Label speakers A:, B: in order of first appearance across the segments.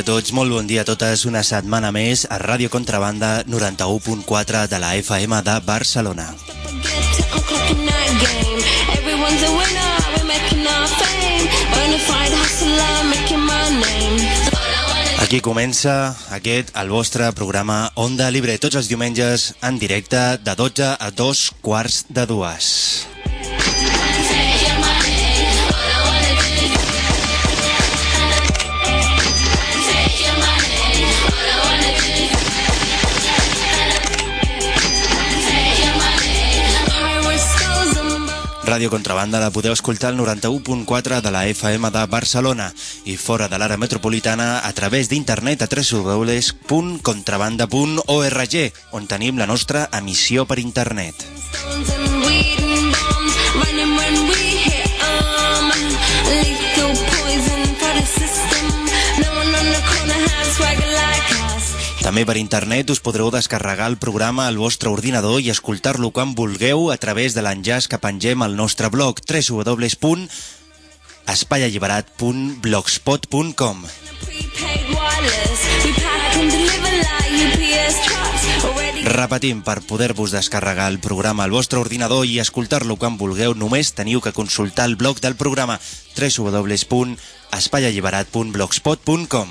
A: Dia a tots, molt bon dia a totes. Una setmana més a Ràdio Contrabanda 91.4 de la FM de Barcelona. Aquí comença aquest, el vostre programa Onda Libre, tots els diumenges en directe de 12 a 2 quarts de dues. Ràdio Contrabanda la podeu escoltar al 91.4 de la FM de Barcelona i fora de l'àrea metropolitana a través d'internet a www.contrabanda.org on tenim la nostra emissió per internet.
B: stones
A: També per internet us podreu descarregar el programa al vostre ordinador i escoltar-lo quan vulgueu a través de l'enllaç que pengem al nostre blog www.espaialliberat.blogspot.com Repetim, per poder-vos descarregar el programa al vostre ordinador i escoltar-lo quan vulgueu, només teniu que consultar el blog del programa www.espaialliberat.blogspot.com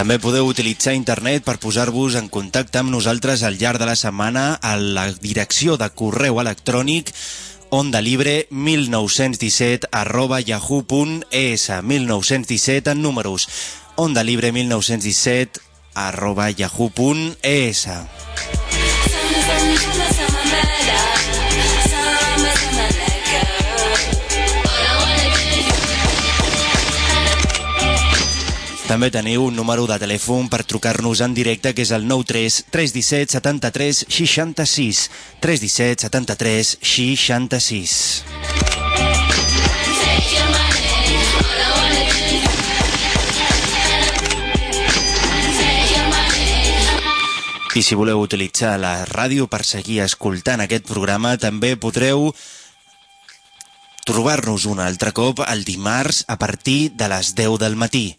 A: També podeu utilitzar internet per posar-vos en contacte amb nosaltres al llarg de la setmana a la direcció de correu electrònic ondalibre1917 arroba yahoo.es 1917 en números. Ondalibre1917 arroba yahoo.es També teniu un número de telèfon per trucar-nos en directe que és el 93 317 73 66 317 73 66 I si voleu utilitzar la ràdio per seguir escoltant aquest programa, també podreu trobar-nos un altre cop el dimarts a partir de les 10 del matí.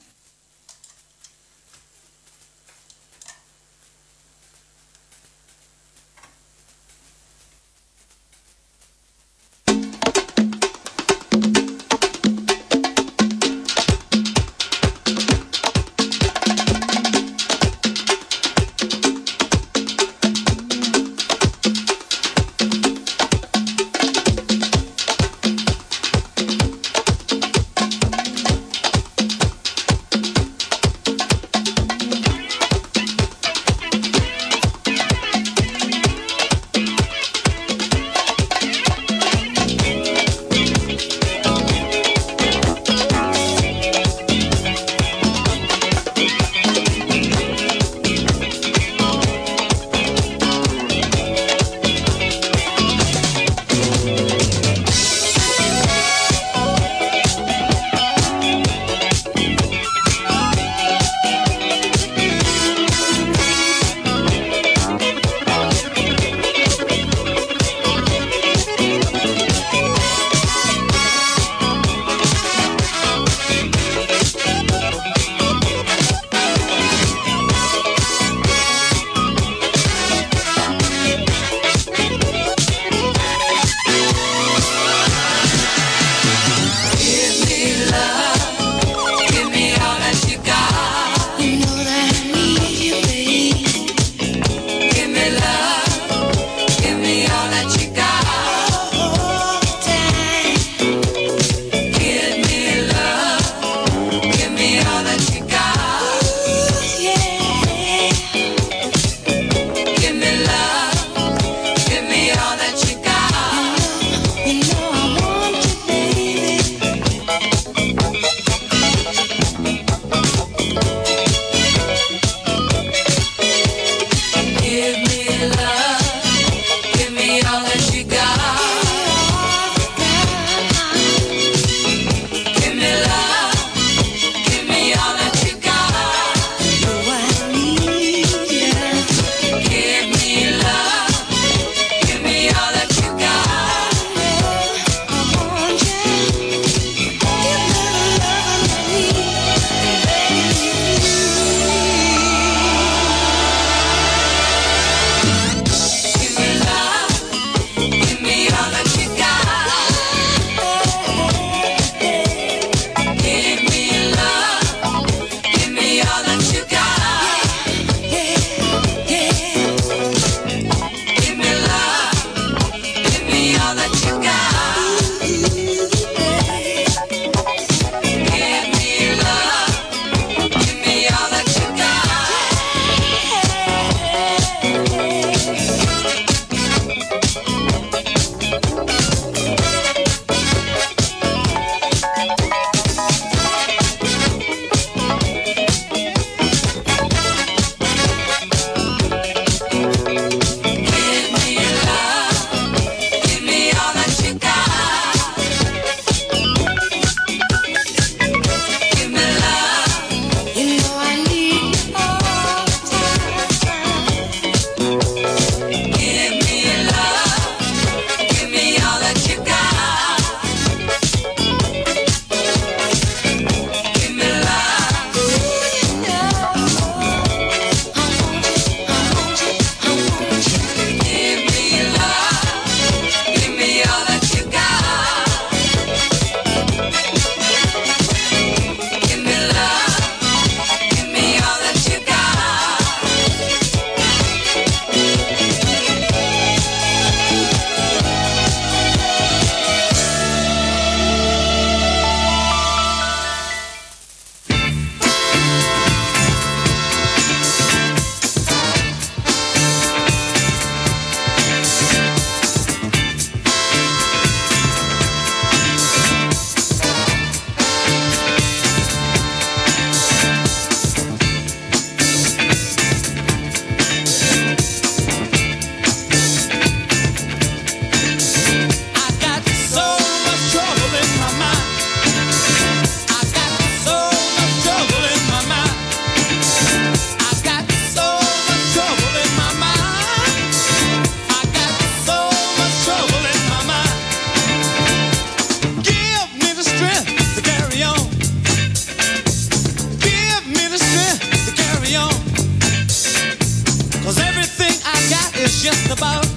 C: about.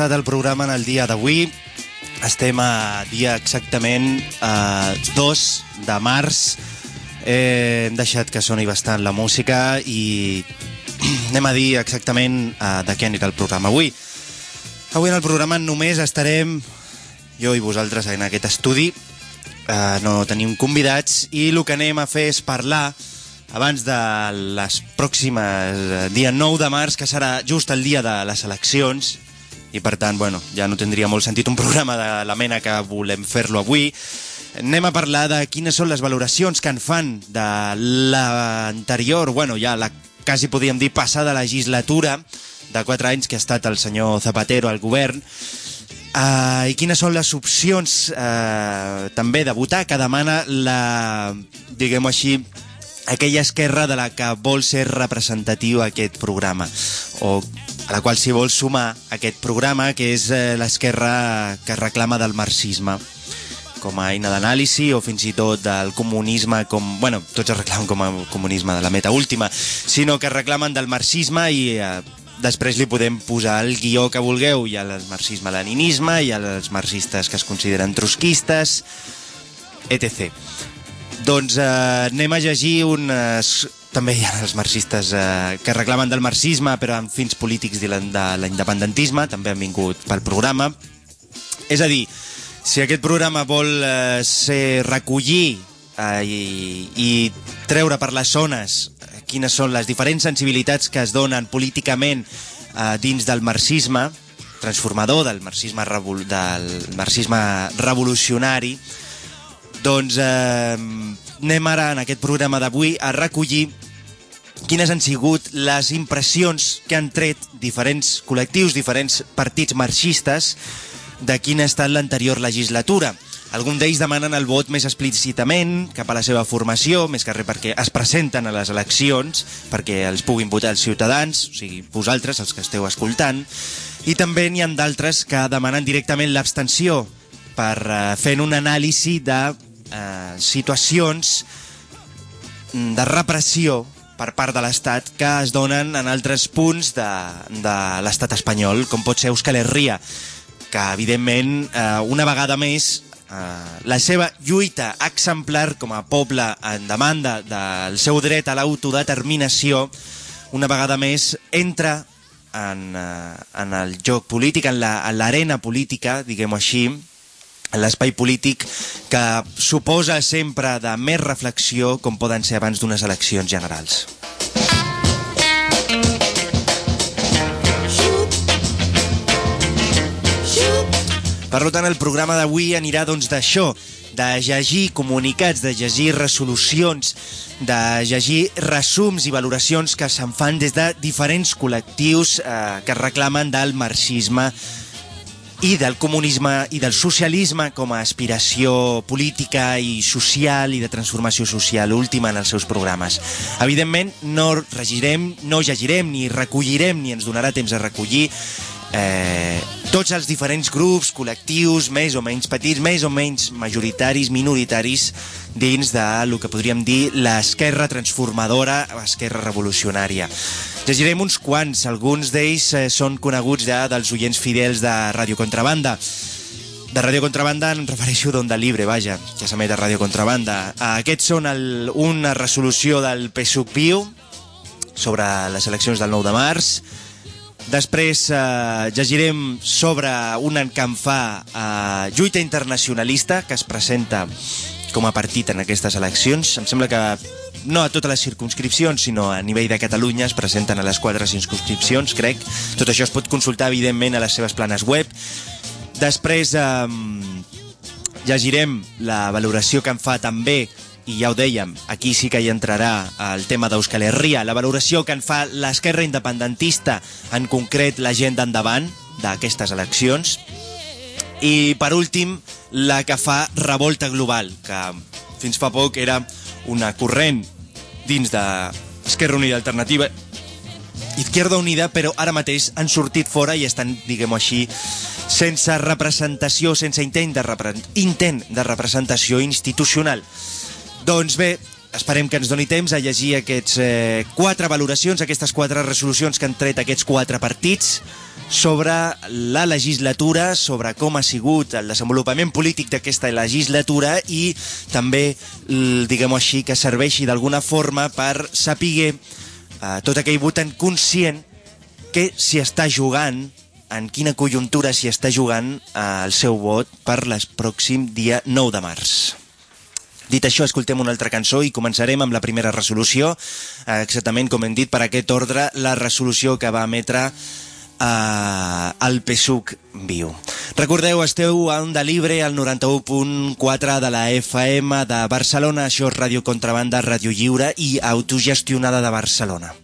A: Donem per començat el programa en el dia d'avui. Estem a dia exactament eh, 2 de març. Eh, hem deixat que soni bastant la música i anem a dir exactament eh, de què anirà el programa avui. Avui en el programa només estarem jo i vosaltres en aquest estudi. Eh, no tenim convidats i el que anem a fer és parlar abans de les pròximes eh, dia 9 de març, que serà just el dia de les eleccions, i per tant, bueno, ja no tindria molt sentit un programa de la mena que volem fer-lo avui. Anem a parlar de quines són les valoracions que en fan de l'anterior, bueno, ja la quasi podríem dir passada legislatura de 4 anys que ha estat el senyor Zapatero al govern, Uh, I quines són les opcions uh, també de votar que demana la, diguem-ho així, aquella esquerra de la que vol ser representatiu aquest programa o a la qual s'hi vol sumar aquest programa que és eh, l'esquerra que reclama del marxisme com a eina d'anàlisi o fins i tot del comunisme com, bueno, tots es reclamen com a comunisme de la meta última, sinó que reclamen del marxisme i eh, després li podem posar el guió que vulgueu i al marxisme-leninisme i als marxistes que es consideren trotskistes etc. Doncs eh, anem a llegir unes... També hi ha els marxistes eh, que reclamen del marxisme però amb fins polítics de l'independentisme, també han vingut pel programa. És a dir, si aquest programa vol eh, ser recollir eh, i, i treure per les zones eh, quines són les diferents sensibilitats que es donen políticament eh, dins del marxisme transformador, del marxisme, revol del marxisme revolucionari, doncs eh, anem ara en aquest programa d'avui a recollir quines han sigut les impressions que han tret diferents col·lectius, diferents partits marxistes de quina ha estat l'anterior legislatura. Alguns d'ells demanen el vot més explícitament cap a la seva formació, més que res perquè es presenten a les eleccions, perquè els puguin votar els ciutadans, o sigui, vosaltres, els que esteu escoltant, i també n'hi ha d'altres que demanen directament l'abstenció per eh, fent un anàlisi de eh, situacions de repressió per part de l'Estat que es donen en altres punts de, de l'Estat espanyol, com pot ser Euskal Herria, que evidentment eh, una vegada més eh, la seva lluita exemplar com a poble en demanda del seu dret a l'autodeterminació una vegada més entra en, eh, en el joc polític, en la- en l'arena política, diguem-ho així, l'espai polític que suposa sempre de més reflexió com poden ser abans d'unes eleccions generals. Per tant, el programa d'avui anirà doncs de llegir comunicats, de llegir resolucions, de llegir resums i valoracions que se'n fan des de diferents col·lectius eh, que reclamen del marxisme i del comunisme i del socialisme com a aspiració política i social i de transformació social última en els seus programes. Evidentment, no regirem, no llegirem ni recollirem ni ens donarà temps a recollir eh, tots els diferents grups, col·lectius, més o menys petits, més o menys majoritaris, minoritaris, dins de lo que podríem dir l'esquerra transformadora, l'esquerra revolucionària. Llegirem uns quants, alguns d'ells eh, són coneguts ja dels oients fidels de Ràdio Contrabanda. De Ràdio Contrabanda em refereixo d'Onda Libre, vaja, que s'emet a Ràdio Contrabanda. Aquests són el, una resolució del PSUC Viu sobre les eleccions del 9 de març, Després eh, llegirem sobre un encampar eh, lluita internacionalista que es presenta com a partit en aquestes eleccions. Em sembla que no a totes les circumscripcions, sinó a nivell de Catalunya es presenten a les quatre circumscripcions, crec. Tot això es pot consultar, evidentment, a les seves planes web. Després eh, llegirem la valoració que en fa també i ja ho dèiem, aquí sí que hi entrarà el tema d'Euskal Herria, la valoració que en fa l'esquerra independentista, en concret la gent d'endavant d'aquestes eleccions, i per últim la que fa Revolta Global, que fins fa poc era una corrent dins de Esquerra Unida Alternativa Izquierda Unida, però ara mateix han sortit fora i estan, diguem-ho així, sense representació, sense intent de, repre intent de representació institucional. Doncs bé, esperem que ens doni temps a llegir aquests eh, quatre valoracions, aquestes quatre resolucions que han tret aquests quatre partits sobre la legislatura, sobre com ha sigut el desenvolupament polític d'aquesta legislatura i també, diguem-ho així, que serveixi d'alguna forma per saber eh, tot aquell votant conscient que s'hi està jugant en quina conjuntura s'hi està jugant eh, el seu vot per el pròxim dia 9 de març. Dit això, escoltem una altra cançó i començarem amb la primera resolució, eh, exactament com hem dit, per aquest ordre, la resolució que va emetre eh, el PSUC Viu. Recordeu, esteu a Onda Libre, al 91.4 de la FM de Barcelona, això és Ràdio Contrabanda, Ràdio Lliure i autogestionada de Barcelona.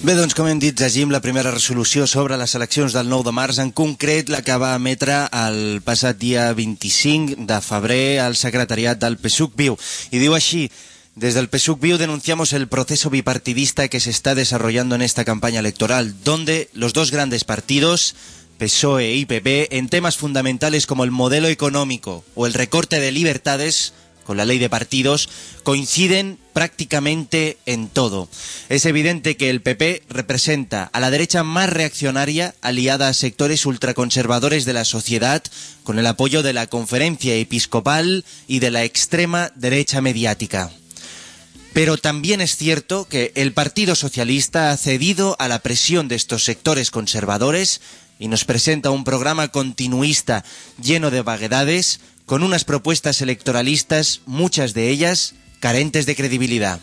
A: Bé, doncs, com hem dit, llegim la primera resolució sobre les eleccions del 9 de març, en concret la que va emetre el passat dia 25 de febrer al secretariat del PSUC Viu. Y diu així, desde el PSUC Viu denunciamos el proceso bipartidista que se está desarrollando en esta campaña electoral, donde los dos grandes partidos, PSOE y PP, en temas fundamentales como el modelo económico o el recorte de libertades, con la ley de partidos, coinciden prácticamente en todo. Es evidente que el PP representa a la derecha más reaccionaria aliada a sectores ultraconservadores de la sociedad con el apoyo de la conferencia episcopal y de la extrema derecha mediática. Pero también es cierto que el Partido Socialista ha cedido a la presión de estos sectores conservadores y nos presenta un programa continuista lleno de vaguedades, con unas propuestas electoralistas, muchas de ellas carentes de credibilidad.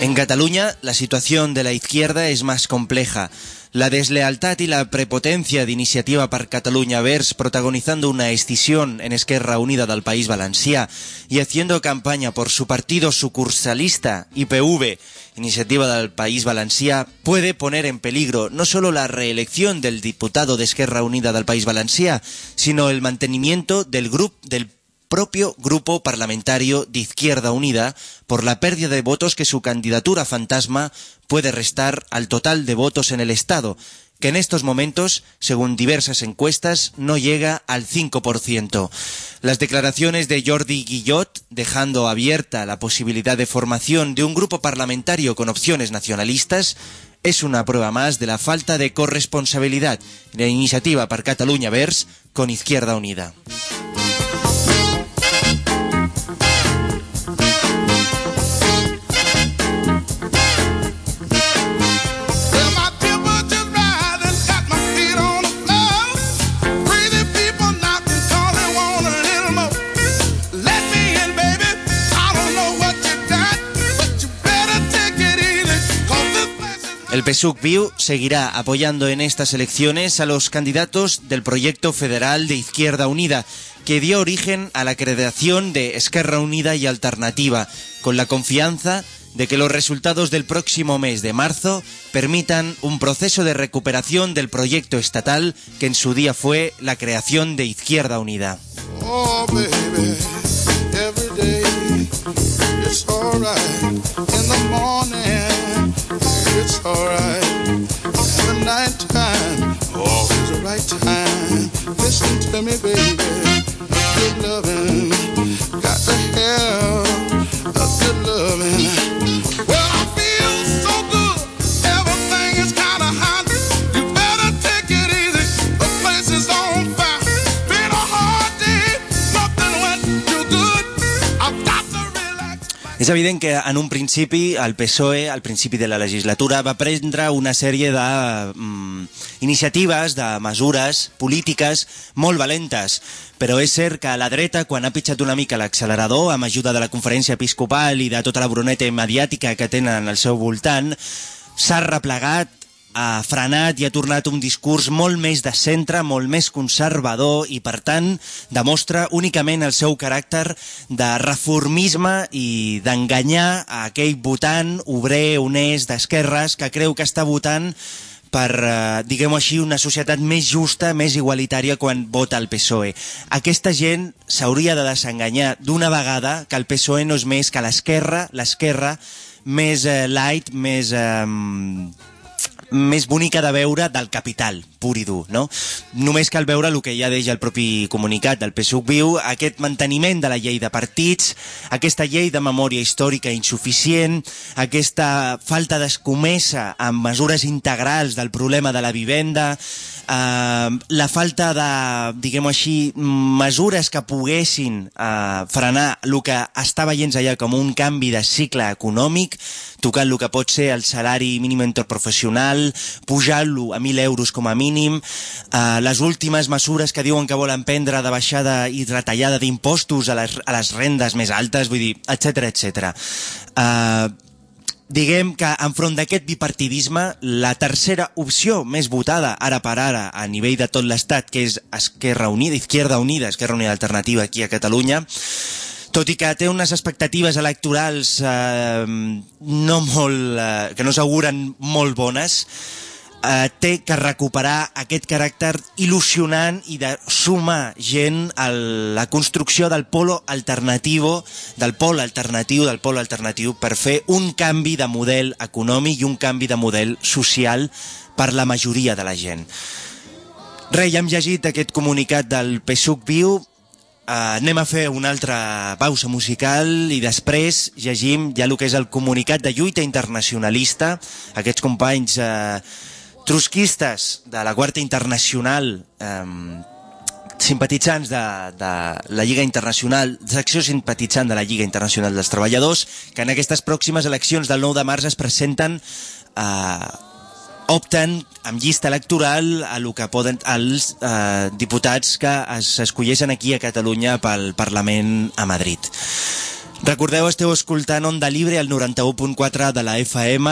A: En Cataluña, la situación de la izquierda es más compleja. La deslealtad y la prepotencia de Iniciativa per Catalunya Vers protagonizando una escisión en Esquerra Unida del País Valencià y haciendo campaña por su partido sucursalista IPV, Iniciativa del País Valencià, puede poner en peligro no solo la reelección del diputado de Esquerra Unida del País Valencià, sino el mantenimiento del grupo del propio grupo parlamentario de Izquierda Unida por la pérdida de votos que su candidatura fantasma puede restar al total de votos en el Estado, que en estos momentos, según diversas encuestas, no llega al 5%. Las declaraciones de Jordi Guillot, dejando abierta la posibilidad de formación de un grupo parlamentario con opciones nacionalistas, es una prueba más de la falta de corresponsabilidad de la iniciativa per Catalunya Vers con Izquierda Unida. El PSUC Viu seguirá apoyando en estas elecciones a los candidatos del proyecto federal de Izquierda Unida, que dio origen a la creación de Esquerra Unida y Alternativa, con la confianza de que los resultados del próximo mes de marzo permitan un proceso de recuperación del proyecto estatal que en su día fue la creación de Izquierda Unida.
C: To me, baby. Good loving, got to have a good loving. Well, I feel so good. Everything is hot. You better take it easy. The. Been a hard day. Went to relax.
A: És evident que en un principi el PSOE, al principi de la legislatura, va prendre una sèrie de mm, iniciatives, de mesures polítiques molt valentes. Però és cert que la dreta, quan ha pitjat una mica l'accelerador, amb ajuda de la conferència episcopal i de tota la broneta mediàtica que tenen al seu voltant, s'ha replegat ha frenat i ha tornat un discurs molt més de centre, molt més conservador i, per tant, demostra únicament el seu caràcter de reformisme i d'enganyar a aquell votant obrer, honest, d'esquerres, que creu que està votant per, eh, diguem-ho així, una societat més justa, més igualitària quan vota el PSOE. Aquesta gent s'hauria de desenganyar d'una vegada que el PSOE no és més que l'esquerra, l'esquerra més eh, light, més... Eh, més bonica de veure del capital, pur i dur, no? Només cal veure el que ja deia el propi comunicat del PSUC Viu, aquest manteniment de la llei de partits, aquesta llei de memòria històrica insuficient, aquesta falta d'escomesa amb mesures integrals del problema de la vivenda, eh, la falta de, diguem-ho així, mesures que poguessin eh, frenar el que està veient allà com un canvi de cicle econòmic, tocant el que pot ser el salari mínim interprofessional, pujant-lo a 1.000 euros com a mínim, eh, les últimes mesures que diuen que volen prendre de baixada i retallada d'impostos a, les, a les rendes més altes, vull dir, etc etc. Eh, diguem que enfront d'aquest bipartidisme, la tercera opció més votada ara per ara a nivell de tot l'Estat, que és Esquerra Unida, Izquierda Unida, Esquerra Unida Alternativa aquí a Catalunya, tot i que té unes expectatives electorals eh, no molt, eh, que no s'auguren molt bones, eh, té que recuperar aquest caràcter il·lusionant i de sumar gent a la construcció del polo alternativo, del pol alternatiu, del pol alternatiu, per fer un canvi de model econòmic i un canvi de model social per la majoria de la gent. Rei, hem llegit aquest comunicat del PSUC Viu, uh, anem a fer una altra pausa musical i després llegim ja el que és el comunicat de lluita internacionalista, aquests companys uh, trusquistes de la Guàrdia Internacional eh, simpatitzants de, de la Lliga Internacional, secció simpatitzant de la Lliga Internacional dels Treballadors, que en aquestes pròximes eleccions del 9 de març es presenten eh, opten amb llista electoral a lo que poden els eh, diputats que s'escolleixen aquí a Catalunya pel Parlament a Madrid. Recordeu, esteu escoltant Onda Libre al 91.4 de la FM,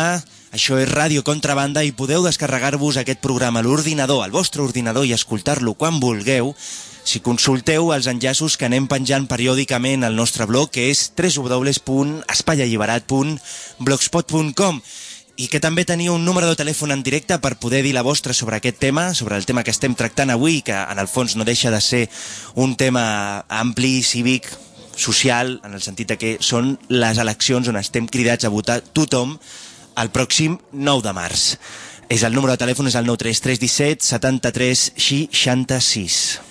A: això és Ràdio Contrabanda i podeu descarregar-vos aquest programa a l'ordinador, al vostre ordinador i escoltar-lo quan vulgueu. Si consulteu els enllaços que anem penjant periòdicament al nostre blog, que és www.espaialliberat.blogspot.com i que també teniu un número de telèfon en directe per poder dir la vostra sobre aquest tema, sobre el tema que estem tractant avui, que en el fons no deixa de ser un tema ampli, cívic, social, en el sentit que són les eleccions on estem cridats a votar tothom el pròxim 9 de març. És el número de telèfon és el 93317 73 66.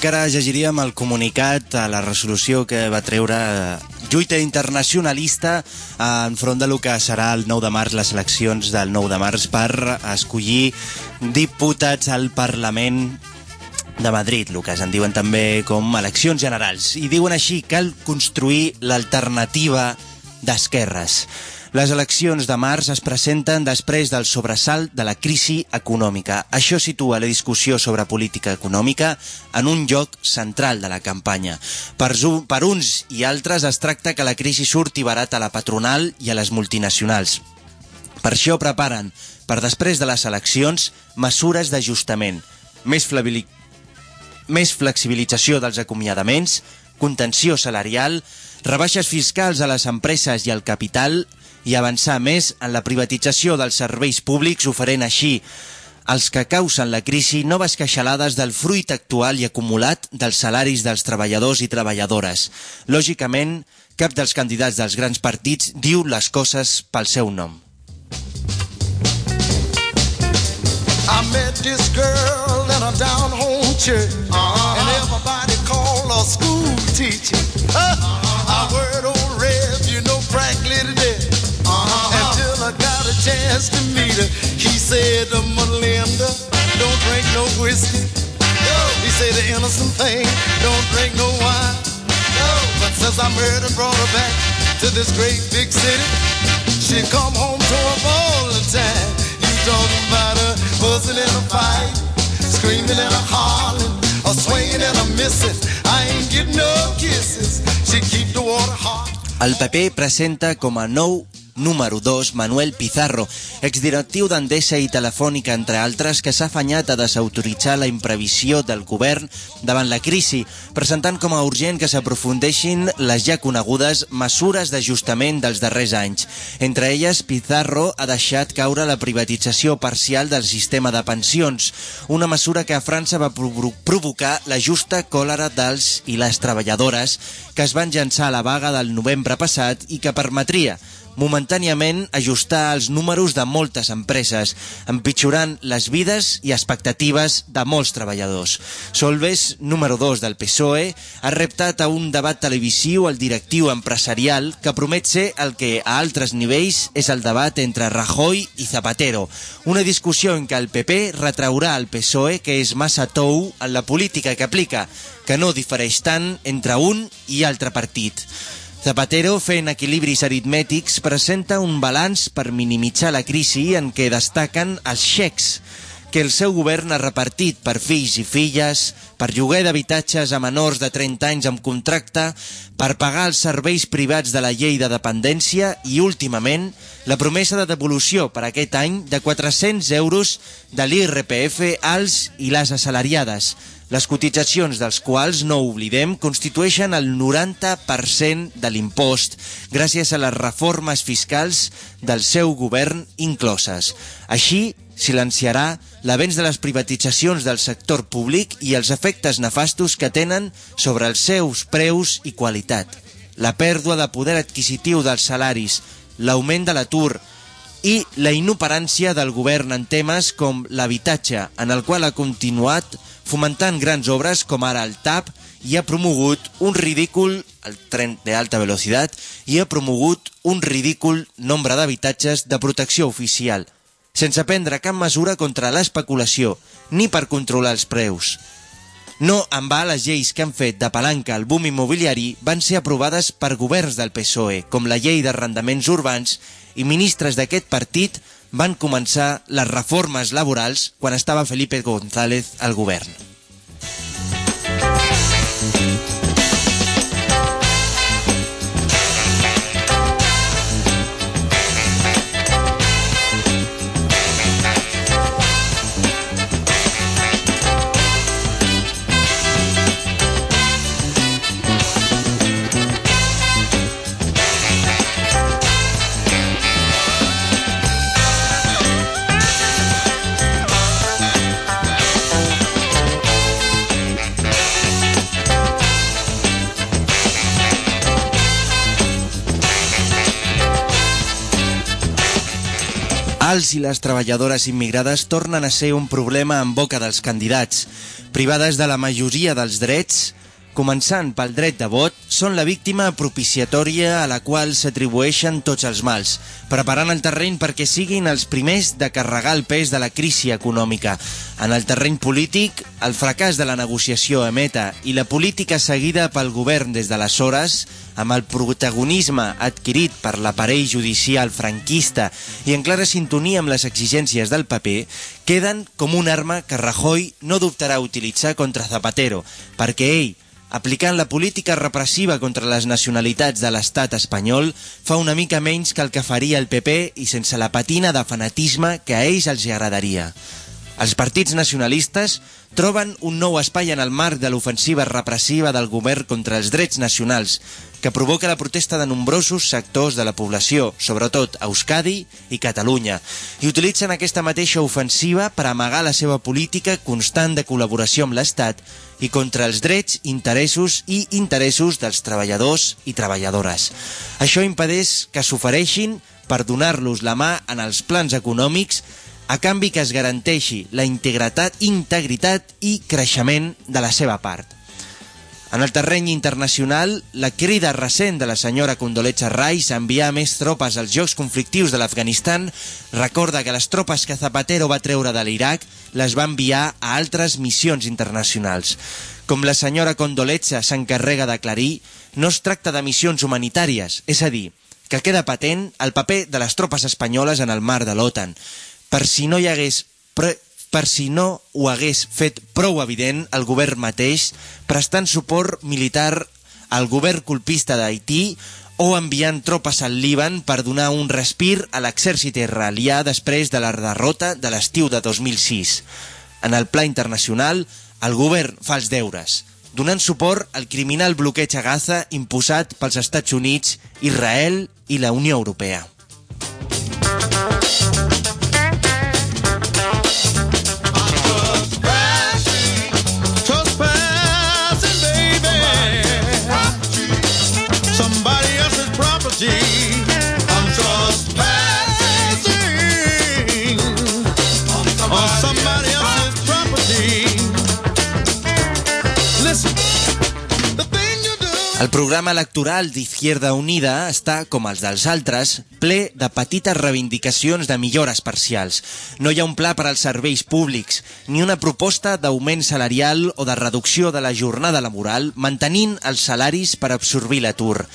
A: Bé, dèiem que ara llegiríem el comunicat a la resolució que va treure eh, lluita internacionalista enfront del que serà el 9 de març, les eleccions del 9 de març per escollir diputats al Parlament de Madrid, el que se'n diuen també com eleccions generals. I diuen així, cal construir l'alternativa d'esquerres. Les eleccions de març es presenten després del sobresalt de la crisi econòmica. Això situa la discussió sobre política econòmica en un lloc central de la campanya. Per, per uns i altres es tracta que la crisi surti barat a la patronal i a les multinacionals. Per això preparen, per després de les eleccions, mesures d'ajustament, més, més flexibilització dels acomiadaments, contenció salarial, rebaixes fiscals a les empreses i al capital i avançar més en la privatització dels serveis públics oferent així als que causen la crisi noves queixalades del fruit actual i acumulat dels salaris dels treballadors i treballadores. Lògicament, cap dels candidats dels grans partits diu les coses pel seu nom.
D: I met this girl in a down home church, and everybody called her school teacher. I word old Rev, you know, frankly today. Got a chance to meet her, he said Melinda, "Don't drink no whiskey." He said the innocent thing, "Don't drink no wine." But since I married and brought her back to this great big city, she come home to her all the time. You talking about her buzzing in a fight, screaming and a hollering, a swinging and a missing. I ain't getting no kisses. She keep the water hot.
A: El PP presenta com a nou número 2, Manuel Pizarro, exdirectiu d'Endesa i Telefònica, entre altres, que s'ha afanyat a desautoritzar la imprevisió del govern davant la crisi, presentant com a urgent que s'aprofundeixin les ja conegudes mesures d'ajustament dels darrers anys. Entre elles, Pizarro ha deixat caure la privatització parcial del sistema de pensions, una mesura que a França va provo- provocar la justa còlera dels i les treballadores que es van llançar a la vaga del novembre passat i que permetria momentàniament ajustar els números de moltes empreses, empitjorant les vides i expectatives de molts treballadors. Solves, número 2 del PSOE, ha reptat a un debat televisiu al directiu empresarial que promet ser el que a altres nivells és el debat entre Rajoy i Zapatero, una discussió en què el PP retraurà al PSOE que és massa tou en la política que aplica, que no difereix tant entre un i altre partit. Zapatero, fent equilibris aritmètics, presenta un balanç per minimitzar la crisi en què destaquen els xecs que el seu govern ha repartit per fills i filles, per lloguer d'habitatges a menors de 30 anys amb contracte, per pagar els serveis privats de la llei de dependència i, últimament, la promesa de devolució per aquest any de 400 euros de l'IRPF als i les assalariades, les cotitzacions dels quals, no oblidem, constitueixen el 90% de l'impost gràcies a les reformes fiscals del seu govern incloses. Així, silenciarà l'avenç de les privatitzacions del sector públic i els efectes nefastos que tenen sobre els seus preus i qualitat. La pèrdua de poder adquisitiu dels salaris, l'augment de l'atur, i la inoperància del govern en temes com l'habitatge, en el qual ha continuat fomentant grans obres com ara el TAP i ha promogut un ridícul, el tren de alta velocitat, i ha promogut un ridícul nombre d'habitatges de protecció oficial, sense prendre cap mesura contra l'especulació ni per controlar els preus. No en va les lleis que han fet de palanca al boom immobiliari van ser aprovades per governs del PSOE, com la llei d'arrendaments urbans, i ministres d'aquest partit van començar les reformes laborals quan estava Felipe González al govern. Els i les treballadores immigrades tornen a ser un problema en boca dels candidats. Privades de la majoria dels drets, començant pel dret de vot, són la víctima propiciatòria a la qual s'atribueixen tots els mals, preparant el terreny perquè siguin els primers de carregar el pes de la crisi econòmica. En el terreny polític, el fracàs de la negociació emeta i la política seguida pel govern des d'aleshores, amb el protagonisme adquirit per l'aparell judicial franquista i en clara sintonia amb les exigències del paper, queden com un arma que Rajoy no dubtarà a utilitzar contra Zapatero, perquè ell, aplicant la política repressiva contra les nacionalitats de l'estat espanyol, fa una mica menys que el que faria el PP i sense la patina de fanatisme que a ells els agradaria. Els partits nacionalistes troben un nou espai en el marc de l'ofensiva repressiva del govern contra els drets nacionals, que provoca la protesta de nombrosos sectors de la població, sobretot a Euskadi i Catalunya, i utilitzen aquesta mateixa ofensiva per amagar la seva política constant de col·laboració amb l'Estat i contra els drets, interessos i interessos dels treballadors i treballadores. Això impedeix que s'ofereixin per donar-los la mà en els plans econòmics a canvi que es garanteixi la integritat, integritat i creixement de la seva part. En el terreny internacional, la crida recent de la senyora Condoleezza Rice a enviar més tropes als jocs conflictius de l'Afganistan recorda que les tropes que Zapatero va treure de l'Iraq les va enviar a altres missions internacionals. Com la senyora Condoleezza s'encarrega d'aclarir, no es tracta de missions humanitàries, és a dir, que queda patent el paper de les tropes espanyoles en el mar de l'OTAN, per si no hi hagués pre per si no ho hagués fet prou evident el govern mateix prestant suport militar al govern colpista d'Haití o enviant tropes al Líban per donar un respir a l'exèrcit israelià després de la derrota de l'estiu de 2006. En el pla internacional, el govern fa els deures, donant suport al criminal bloqueig a Gaza imposat pels Estats Units, Israel i la Unió Europea. El programa electoral d'Izquierda Unida està, com els dels altres, ple de petites reivindicacions de millores parcials. No hi ha un pla per als serveis públics, ni una proposta d'augment salarial o de reducció de la jornada laboral, mantenint els salaris per absorbir l'atur.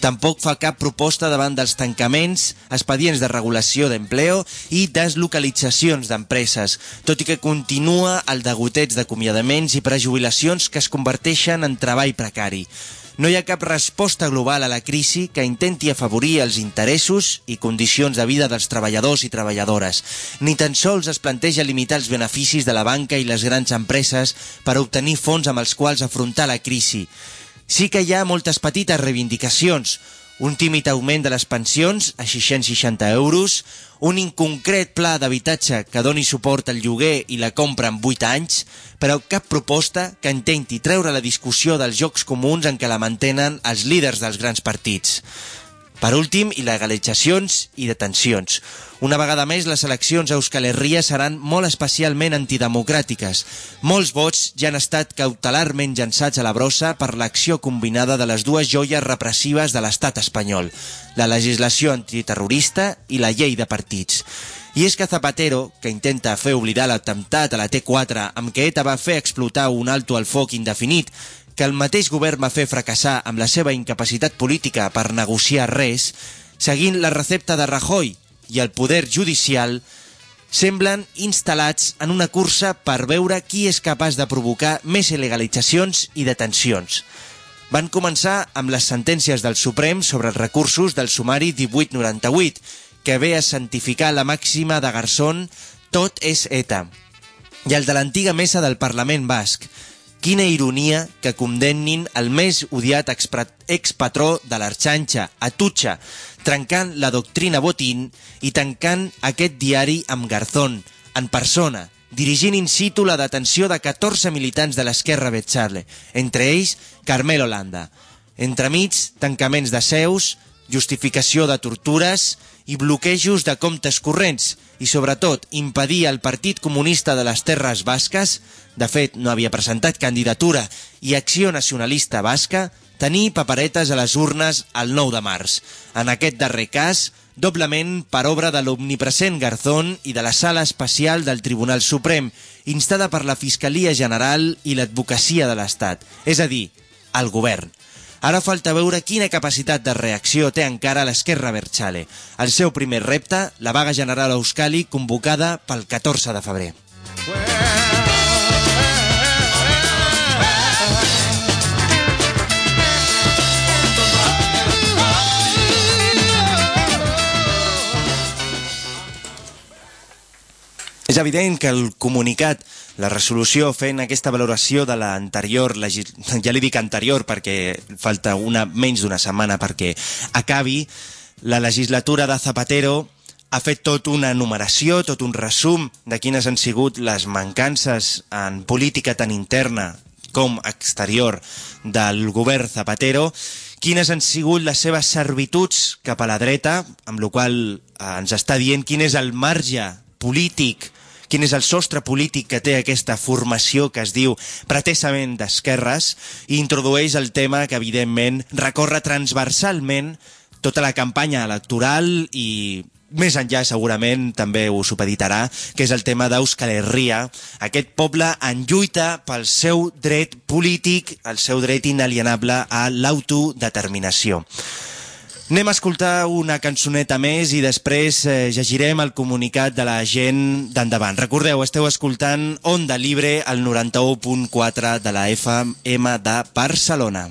A: Tampoc fa cap proposta davant dels tancaments, expedients de regulació d'empleo i deslocalitzacions d'empreses, tot i que continua el degoteig d'acomiadaments i prejubilacions que es converteixen en treball precari. No hi ha cap resposta global a la crisi que intenti afavorir els interessos i condicions de vida dels treballadors i treballadores. Ni tan sols es planteja limitar els beneficis de la banca i les grans empreses per obtenir fons amb els quals afrontar la crisi. Sí que hi ha moltes petites reivindicacions, un tímid augment de les pensions a 660 euros, un inconcret pla d'habitatge que doni suport al lloguer i la compra en 8 anys, però cap proposta que intenti treure la discussió dels jocs comuns en què la mantenen els líders dels grans partits. Per últim, il·legalitzacions i detencions. Una vegada més, les eleccions a Euskal Herria seran molt especialment antidemocràtiques. Molts vots ja han estat cautelarment llançats a la brossa per l'acció combinada de les dues joies repressives de l'estat espanyol, la legislació antiterrorista i la llei de partits. I és que Zapatero, que intenta fer oblidar l'atemptat a la T4 amb què ETA va fer explotar un alto al foc indefinit, que el mateix govern va fer fracassar amb la seva incapacitat política per negociar res, seguint la recepta de Rajoy i el poder judicial, semblen instal·lats en una cursa per veure qui és capaç de provocar més il·legalitzacions i detencions. Van començar amb les sentències del Suprem sobre els recursos del sumari 1898, que ve a santificar la màxima de Garzón «tot és ETA», i el de l'antiga mesa del Parlament basc, Quina ironia que condemnin el més odiat expatró de l'Arxanxa, Atutxa, trencant la doctrina Botín i tancant aquest diari amb Garzón, en persona, dirigint in situ la detenció de 14 militants de l'esquerra Betxarle, entre ells Carmel Holanda. Entremig, tancaments de seus, justificació de tortures i bloquejos de comptes corrents i, sobretot, impedir al Partit Comunista de les Terres Basques, de fet, no havia presentat candidatura, i Acció Nacionalista Basca, tenir paperetes a les urnes el 9 de març. En aquest darrer cas, doblement per obra de l'omnipresent Garzón i de la Sala Especial del Tribunal Suprem, instada per la Fiscalia General i l'Advocacia de l'Estat, és a dir, el govern. Ara falta veure quina capacitat de reacció té encara l'esquerra Berchale. El seu primer repte, la vaga general a Euskali, convocada pel 14 de febrer. És evident que el comunicat, la resolució fent aquesta valoració de l'anterior, ja li dic anterior perquè falta una menys d'una setmana perquè acabi, la legislatura de Zapatero ha fet tot una numeració, tot un resum de quines han sigut les mancances en política tan interna com exterior del govern Zapatero, quines han sigut les seves servituds cap a la dreta, amb la qual eh, ens està dient quin és el marge polític, quin és el sostre polític que té aquesta formació que es diu pretesament d'esquerres, i introdueix el tema que, evidentment, recorre transversalment tota la campanya electoral i més enllà segurament també ho supeditarà, que és el tema d'Euskal Herria, aquest poble en lluita pel seu dret polític, el seu dret inalienable a l'autodeterminació. Anem a escoltar una cançoneta més i després eh, llegirem el comunicat de la gent d'endavant. Recordeu, esteu escoltant Onda Libre al 91.4 de la FM de Barcelona.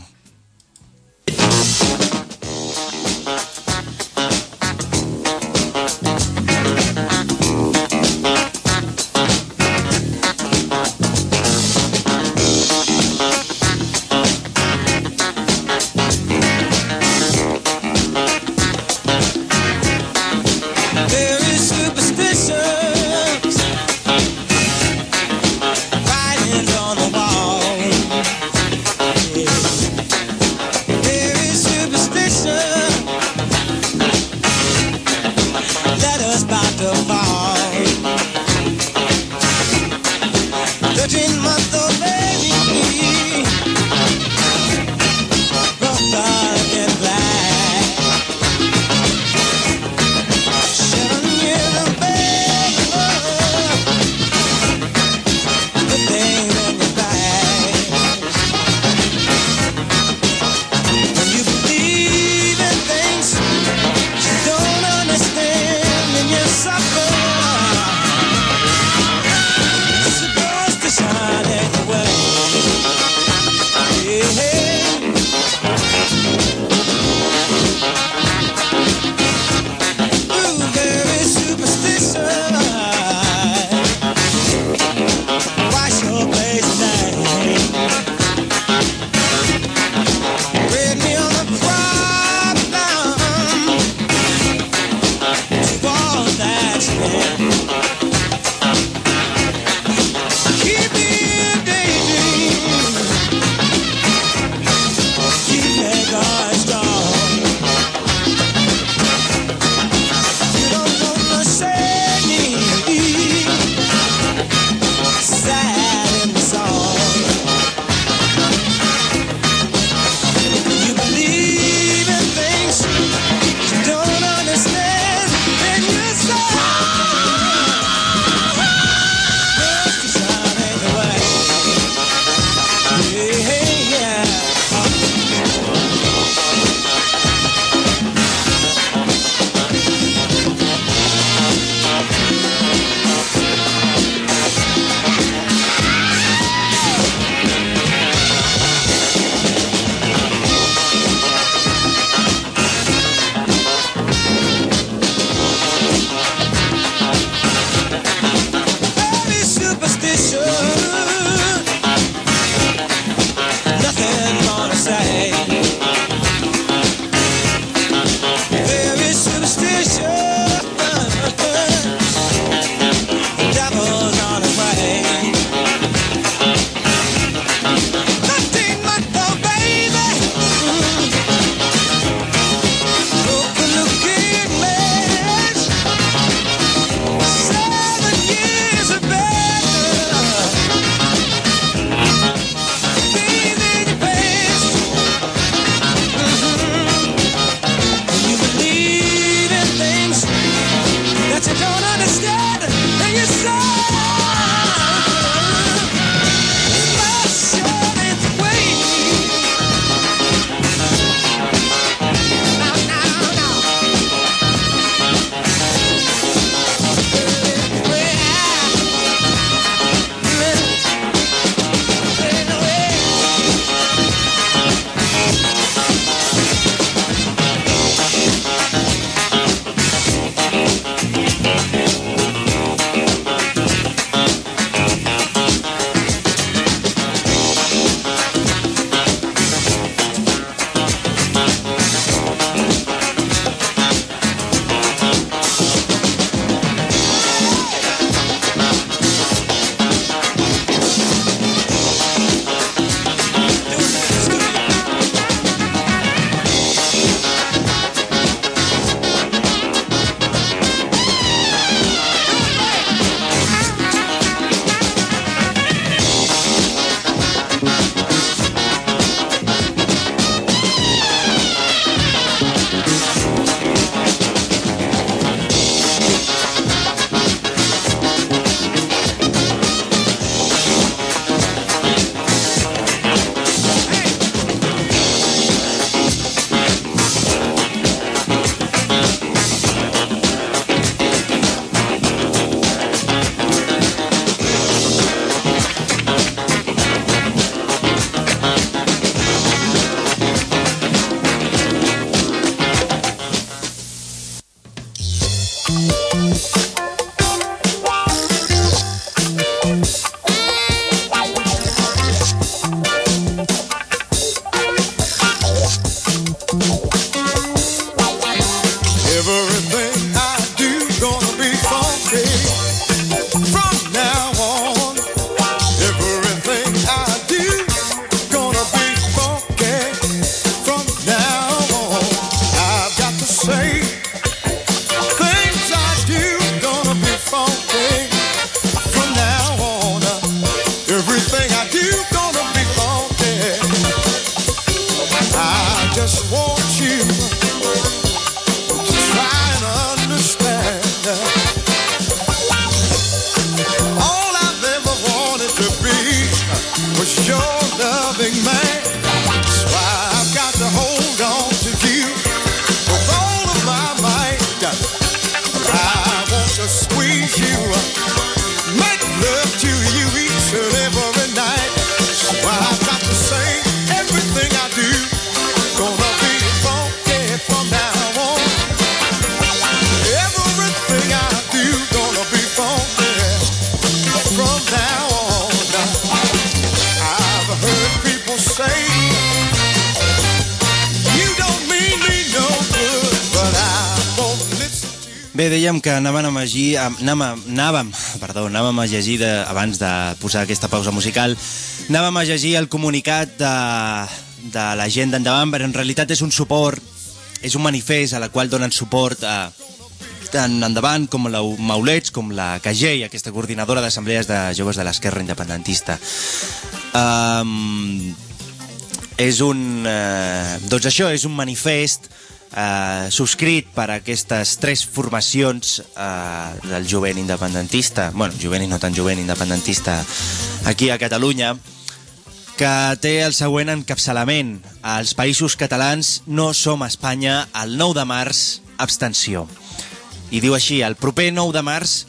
A: yeah. Que anàvem a llegir, anàvem, anàvem, perdó, anàvem a llegir de, abans de posar aquesta pausa musical, anàvem a llegir el comunicat de, de la gent d'Endavant, però en realitat és un suport, és un manifest a la qual donen suport a, tant Endavant com la Maulets, com la CAGEI, aquesta coordinadora d'assemblees de joves de l'esquerra independentista. Um, és un... Eh, doncs això, és un manifest eh, subscrit per aquestes tres formacions eh, del jovent independentista, bueno, jovent i no tan jovent independentista aquí a Catalunya, que té el següent encapçalament. Els països catalans no som Espanya el 9 de març, abstenció. I diu així, el proper 9 de març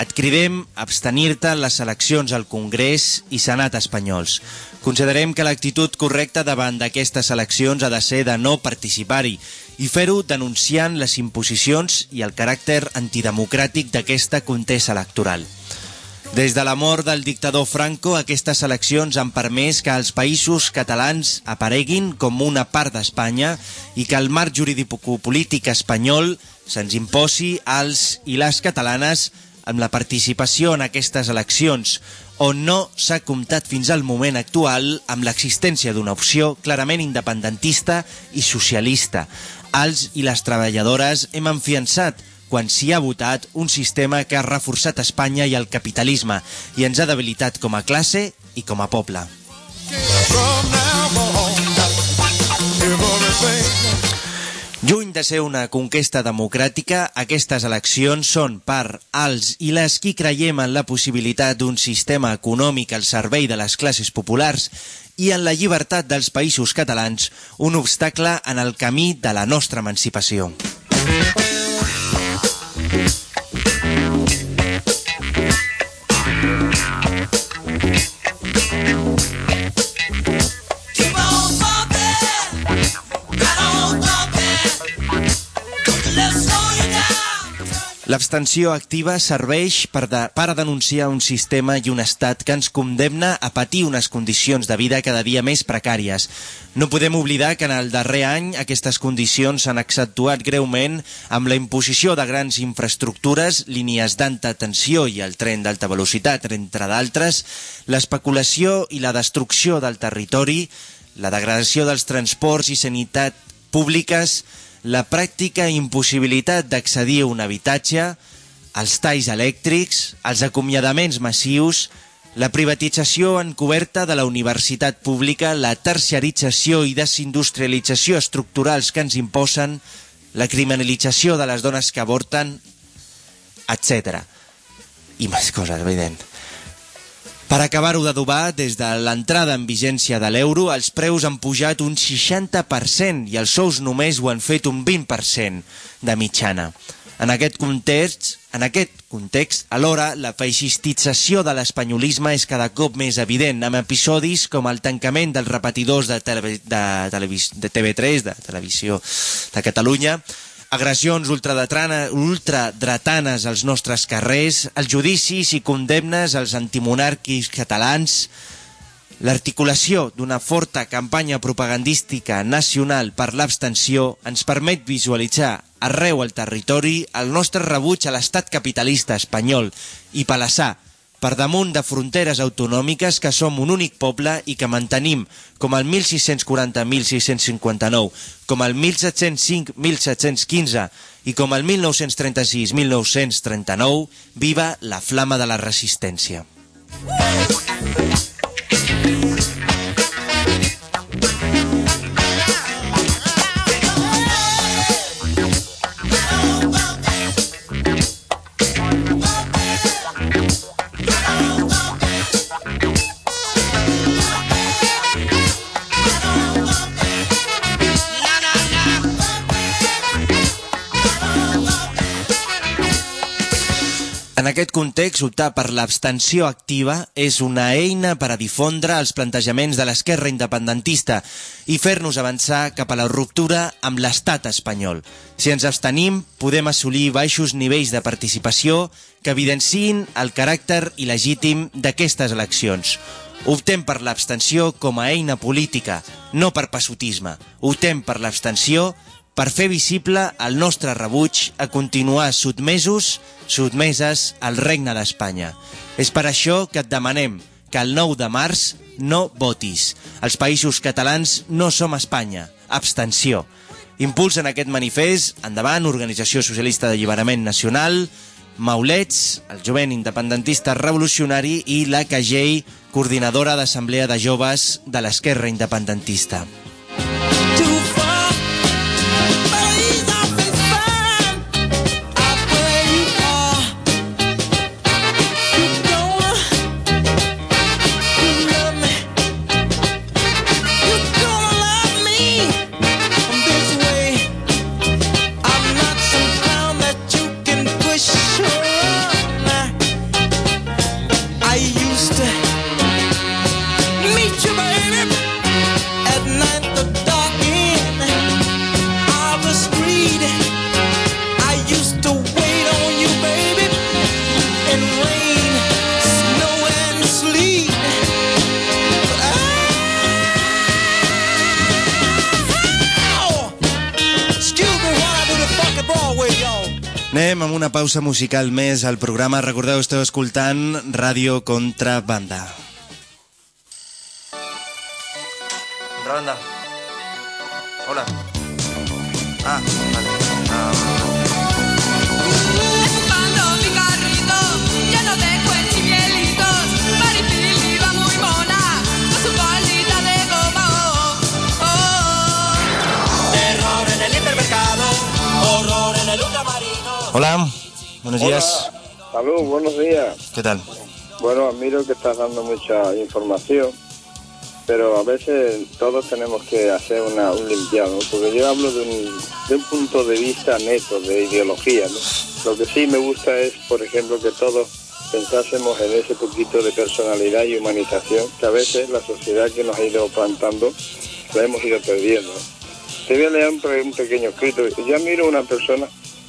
A: et cridem abstenir-te en les eleccions al Congrés i Senat espanyols. Considerem que l'actitud correcta davant d'aquestes eleccions ha de ser de no participar-hi i fer-ho denunciant les imposicions i el caràcter antidemocràtic d'aquesta contesa electoral. Des de la mort del dictador Franco, aquestes eleccions han permès que els països catalans apareguin com una part d'Espanya i que el marc jurídico-polític espanyol se'ns imposi als i les catalanes amb la participació en aquestes eleccions, on no s'ha comptat fins al moment actual amb l'existència d'una opció clarament independentista i socialista. Els i les treballadores hem enfiançat quan s'hi ha votat un sistema que ha reforçat Espanya i el capitalisme i ens ha debilitat com a classe i com a poble.
C: Now
A: Lluny de ser una conquesta democràtica, aquestes eleccions són per als i les qui creiem en la possibilitat d'un sistema econòmic al servei de les classes populars i en la llibertat dels països catalans, un obstacle en el camí de la nostra emancipació.
C: Keep
A: L'abstenció activa serveix per, de, per a denunciar un sistema i un estat que ens condemna a patir unes condicions de vida cada dia més precàries. No podem oblidar que en el darrer any aquestes condicions s'han accentuat greument amb la imposició de grans infraestructures, línies d'alta tensió i el tren d'alta velocitat, entre d'altres, l'especulació i la destrucció del territori, la degradació dels transports i sanitat públiques, la pràctica impossibilitat d'accedir a un habitatge, els talls elèctrics, els acomiadaments massius, la privatització encoberta de la universitat pública, la terciarització i desindustrialització estructurals que ens imposen, la criminalització de les dones que avorten, etc. I més coses, evident. Per acabar-ho d'adobar, des de l'entrada en vigència de l'euro, els preus han pujat un 60% i els sous només ho han fet un 20% de mitjana. En aquest context, en aquest context, alhora, la feixistització de l'espanyolisme és cada cop més evident, amb episodis com el tancament dels repetidors de, tele, de, televis, de TV3, de Televisió de Catalunya, agressions ultradratanes als nostres carrers, els judicis i condemnes als antimonàrquics catalans, L'articulació d'una forta campanya propagandística nacional per l'abstenció ens permet visualitzar arreu al territori el nostre rebuig a l'estat capitalista espanyol i palassar per damunt de fronteres autonòmiques que som un únic poble i que mantenim com el 1640-1659, com el 1705-1715 i com el 1936-1939, viva la flama de la resistència. En aquest context, optar per l'abstenció activa és una eina per a difondre els plantejaments de l'esquerra independentista i fer-nos avançar cap a la ruptura amb l'estat espanyol. Si ens abstenim, podem assolir baixos nivells de participació que evidenciïn el caràcter il·legítim d'aquestes eleccions. Optem per l'abstenció com a eina política, no per passotisme. Optem per l'abstenció per fer visible el nostre rebuig a continuar sotmesos, sotmeses al regne d'Espanya. És per això que et demanem que el 9 de març no votis. Els països catalans no som Espanya. Abstenció. Impulsen aquest manifest, endavant, Organització Socialista d'Alliberament Nacional, Maulets, el jovent independentista revolucionari i la CAGEI, coordinadora d'Assemblea de Joves de l'Esquerra Independentista. Una pausa musical més al programa. Recordeu, esteu escoltant Ràdio Contrabanda. Contrabanda. Hola. Ah, Hola, buenos días.
E: Salud, buenos días.
A: ¿Qué tal?
E: Bueno, admiro que estás dando mucha información, pero a veces todos tenemos que hacer una, un limpiado, porque yo hablo de un, de un punto de vista neto, de ideología. ¿no? Lo que sí me gusta es, por ejemplo, que todos pensásemos en ese poquito de personalidad y humanización que a veces la sociedad que nos ha ido plantando la hemos ido perdiendo. Te voy a leer un, un pequeño escrito. Yo admiro a una persona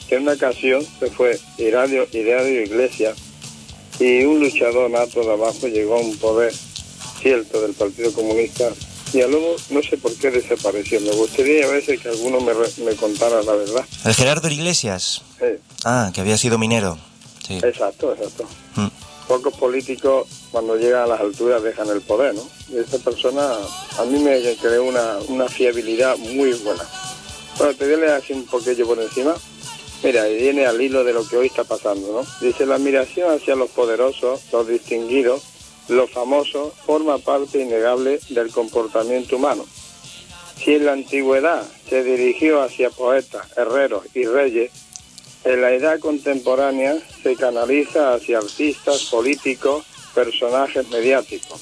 E: que en una ocasión se fue Iradio, Iradio Iglesias y un luchador nato de abajo llegó a un poder cierto del Partido Comunista y a luego no sé por qué desapareció. Me gustaría a veces que alguno me, me contara la verdad.
A: El Gerardo Iglesias.
E: Sí,
A: Ah, que había sido minero. Sí.
E: exacto, exacto.
A: Mm.
E: Pocos políticos cuando llegan a las alturas dejan el poder, ¿no? Y esta persona a mí me creó una, una fiabilidad muy buena. Bueno, te voy a leer así un poquillo por encima. Mira, viene al hilo de lo que hoy está pasando, ¿no? Dice, la admiración hacia los poderosos, los distinguidos, los famosos, forma parte innegable del comportamiento humano. Si en la antigüedad se dirigió hacia poetas, herreros y reyes, en la edad contemporánea se canaliza hacia artistas, políticos, personajes mediáticos.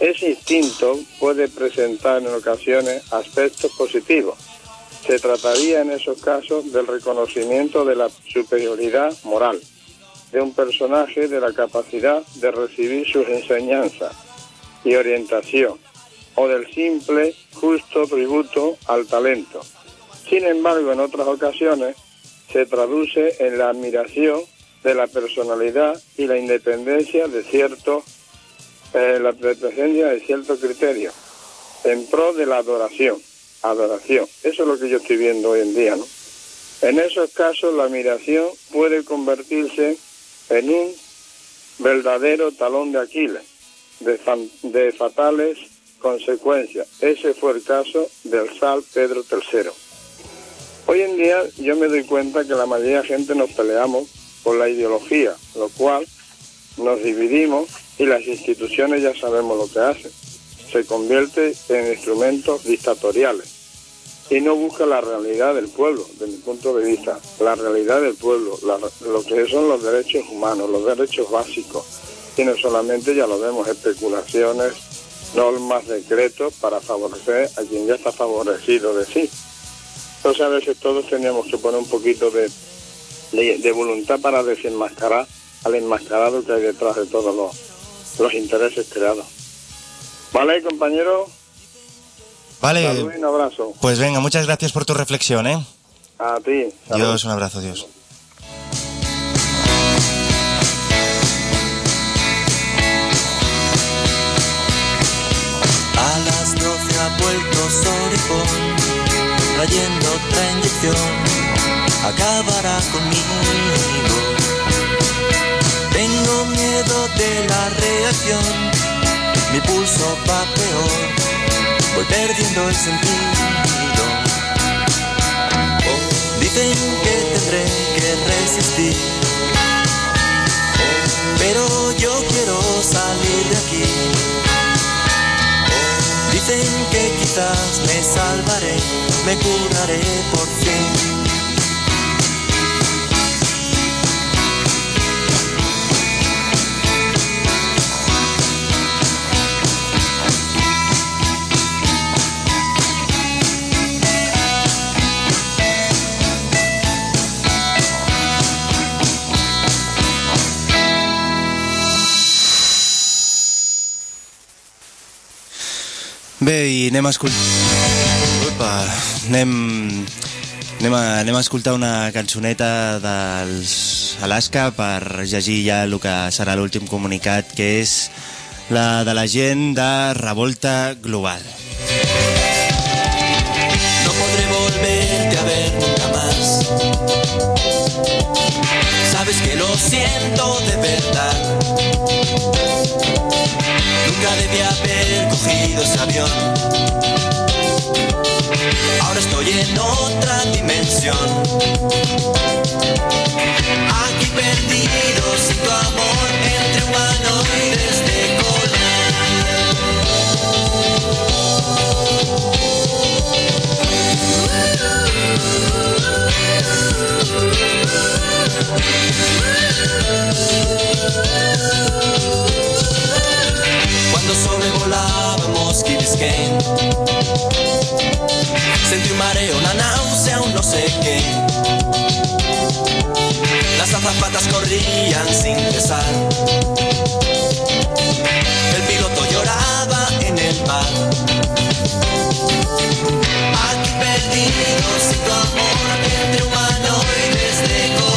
E: Ese instinto puede presentar en ocasiones aspectos positivos. Se trataría en esos casos del reconocimiento de la superioridad moral de un personaje, de la capacidad de recibir sus enseñanzas y orientación, o del simple, justo tributo al talento. Sin embargo, en otras ocasiones se traduce en la admiración de la personalidad y la independencia de cierto, eh, la presencia de cierto criterio, en pro de la adoración. Adoración. Eso es lo que yo estoy viendo hoy en día, ¿no? En esos casos la admiración puede convertirse en un verdadero talón de Aquiles, de, fatales consecuencias. Ese fue el caso del Sal Pedro III. Hoy en día yo me doy cuenta que la mayoría de gente nos peleamos por la ideología, lo cual nos dividimos y las instituciones ya sabemos lo que hacen. Se convierte en instrumentos dictatoriales y no busca la realidad del pueblo, desde mi punto de vista, la realidad del pueblo, la- lo que son los derechos humanos, los derechos básicos, y no solamente, ya lo vemos, especulaciones, normas, decretos para favorecer a quien ya está favorecido de sí. Entonces a veces todos teníamos que poner un poquito de, de, de voluntad para desenmascarar al enmascarado que hay detrás de todos los, los intereses creados. ¿Vale, compañero?
A: Vale,
E: Salud un abrazo.
A: pues venga, muchas gracias por tu reflexión, ¿eh?
E: A ti. Salud.
A: Dios, un abrazo, Dios.
F: A las doce ha vuelto Soripón, trayendo otra inyección, acabará conmigo. Tengo miedo de la reacción, mi pulso va peor, voy perdiendo el sentido. Dicen que tendré que resistir, pero yo quiero salir de aquí. Dicen que quizás me salvaré, me curaré por fin.
A: Bé, i anem a escoltar... Opa, anem... Anem a, anem a escoltar una cançoneta dels Alaska per llegir ja el que serà l'últim comunicat, que és la de la gent de Revolta Global.
F: No podré volverte a ver nunca más. Sabes que lo siento de verdad. Ese. Ahora estoy en otra dimensión. Aquí perdido sin tu amor entre humanoides de color. Cuando sobrevolábamos Key Sentí un mareo, una náusea, un no sé qué. Las azafatas corrían sin cesar. El piloto lloraba en el mar. Aquí perdido sin tu amor Entre humanoides de color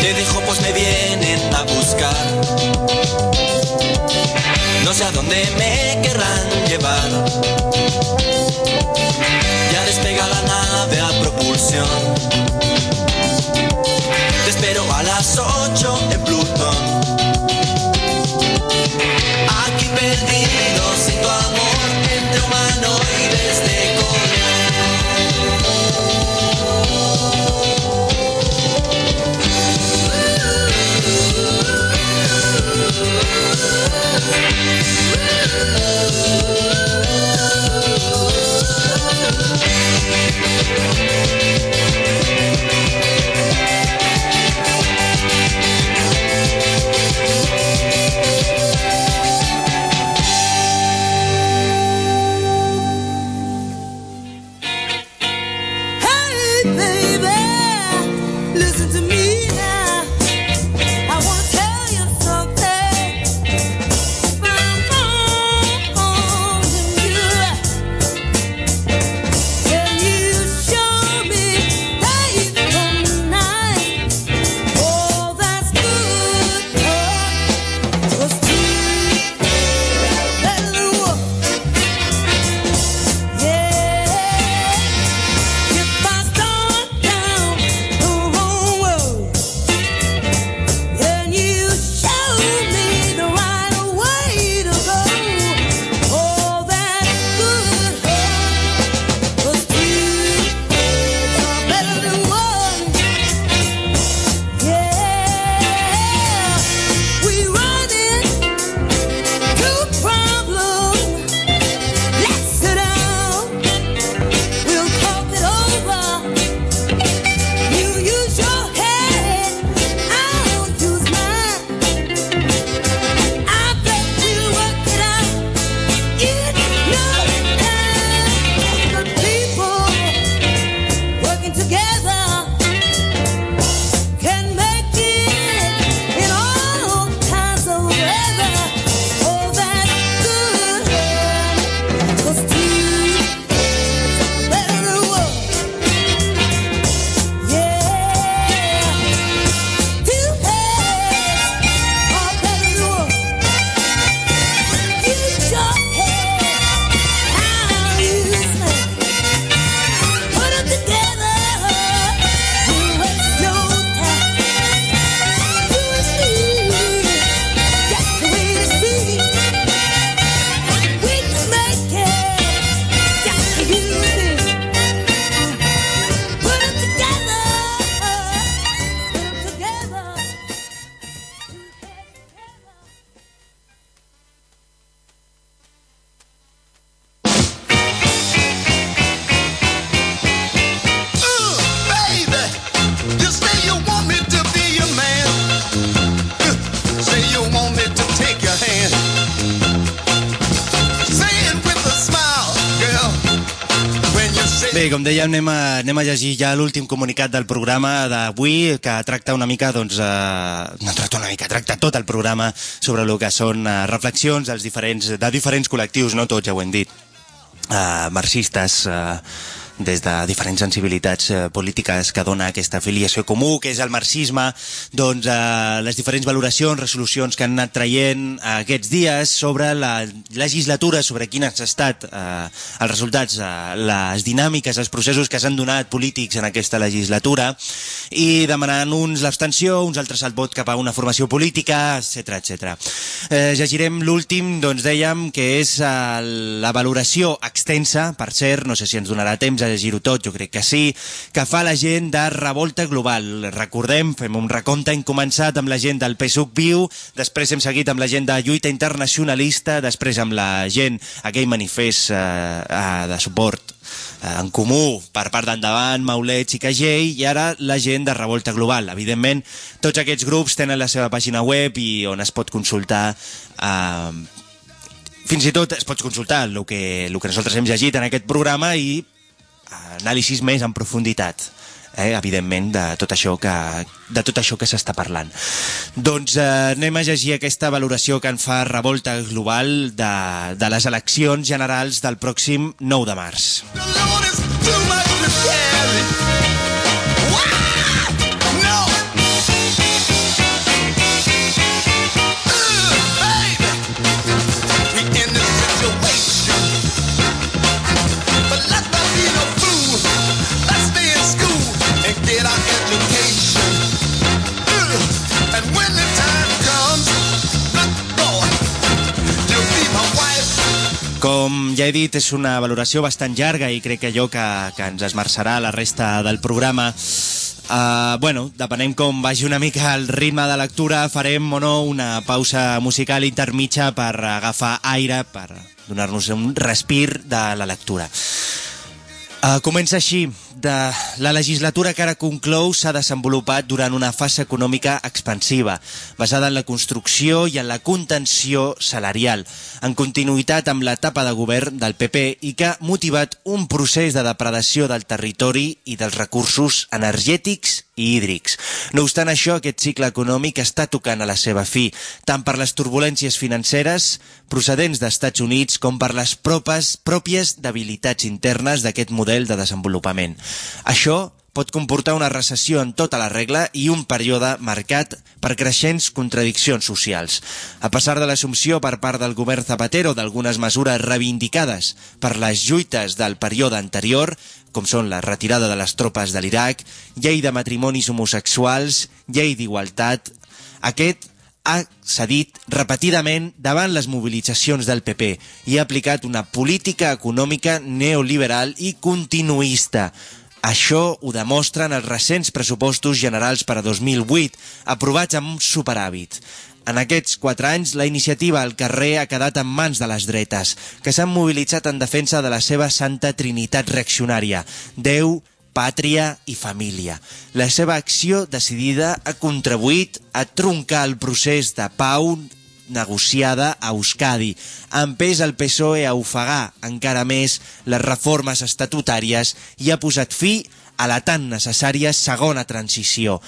F: Te dejo pues me vienen a buscar. No sé a dónde me querrán llevar. Ya despega la nave a propulsión. Te espero a las 8 en Plutón Aquí perdido sin tu amor Entre humanoides de color
A: Bé, ja l'últim comunicat del programa d'avui, que tracta una mica, doncs, eh, no tracta una mica, tracta tot el programa sobre el que són eh, reflexions dels diferents, de diferents col·lectius, no? Tots ja ho hem dit, eh, marxistes, eh, des de diferents sensibilitats eh, polítiques que dona aquesta afiliació comú, que és el marxisme, doncs eh, les diferents valoracions, resolucions que han anat traient aquests dies sobre la legislatura, sobre quins han estat eh, els resultats, eh, les dinàmiques, els processos que s'han donat polítics en aquesta legislatura, i demanant uns l'abstenció, uns altres el vot cap a una formació política, etc etc. Eh, llegirem l'últim, doncs dèiem que és eh, la valoració extensa, per cert, no sé si ens donarà temps a llegir-ho tot, jo crec que sí, que fa la gent de Revolta Global. Recordem, fem un recompte, hem començat amb la gent del PSUC Viu, després hem seguit amb la gent de Lluita Internacionalista, després amb la gent, aquell manifest eh, eh, de suport eh, en comú per part d'Endavant, Maulets i Cagell i ara la gent de Revolta Global. Evidentment, tots aquests grups tenen la seva pàgina web i on es pot consultar eh, fins i tot es pots consultar el que, el que nosaltres hem llegit en aquest programa i anàlisis més en profunditat eh, evidentment, de tot això que, de tot això que s'està parlant. Doncs eh, anem a llegir aquesta valoració que en fa Revolta Global de, de les eleccions generals del pròxim 9 de març.
C: Lord
A: ja he dit, és una valoració bastant llarga i crec que allò que, que ens esmerçarà la resta del programa Uh, bueno, depenem com vagi una mica el ritme de lectura, farem o no una pausa musical intermitja per agafar aire, per donar-nos un respir de la lectura. Uh, comença així. De la legislatura que ara conclou s'ha desenvolupat durant una fase econòmica expansiva, basada en la construcció i en la contenció salarial, en continuïtat amb l'etapa de govern del PP i que ha motivat un procés de depredació del territori i dels recursos energètics i hídrics. No obstant això, aquest cicle econòmic està tocant a la seva fi, tant per les turbulències financeres procedents d'Estats Units com per les propes, pròpies debilitats internes d'aquest model de desenvolupament. Això pot comportar una recessió en tota la regla i un període marcat per creixents contradiccions socials. A pesar de l'assumpció per part del govern Zapatero d'algunes mesures reivindicades per les lluites del període anterior, com són la retirada de les tropes de l'Iraq, llei de matrimonis homosexuals, llei d'igualtat, aquest ha cedit repetidament davant les mobilitzacions del PP i ha aplicat una política econòmica neoliberal i continuista. Això ho demostren els recents pressupostos generals per a 2008, aprovats amb superàvit. En aquests quatre anys, la iniciativa al carrer ha quedat en mans de les dretes, que s'han mobilitzat en defensa de la seva santa trinitat reaccionària, Déu, pàtria i família. La seva acció decidida ha contribuït a troncar el procés de pau negociada a Euskadi, ha empès el PSOE a ofegar encara més les reformes estatutàries i ha posat fi a la tan necessària segona transició.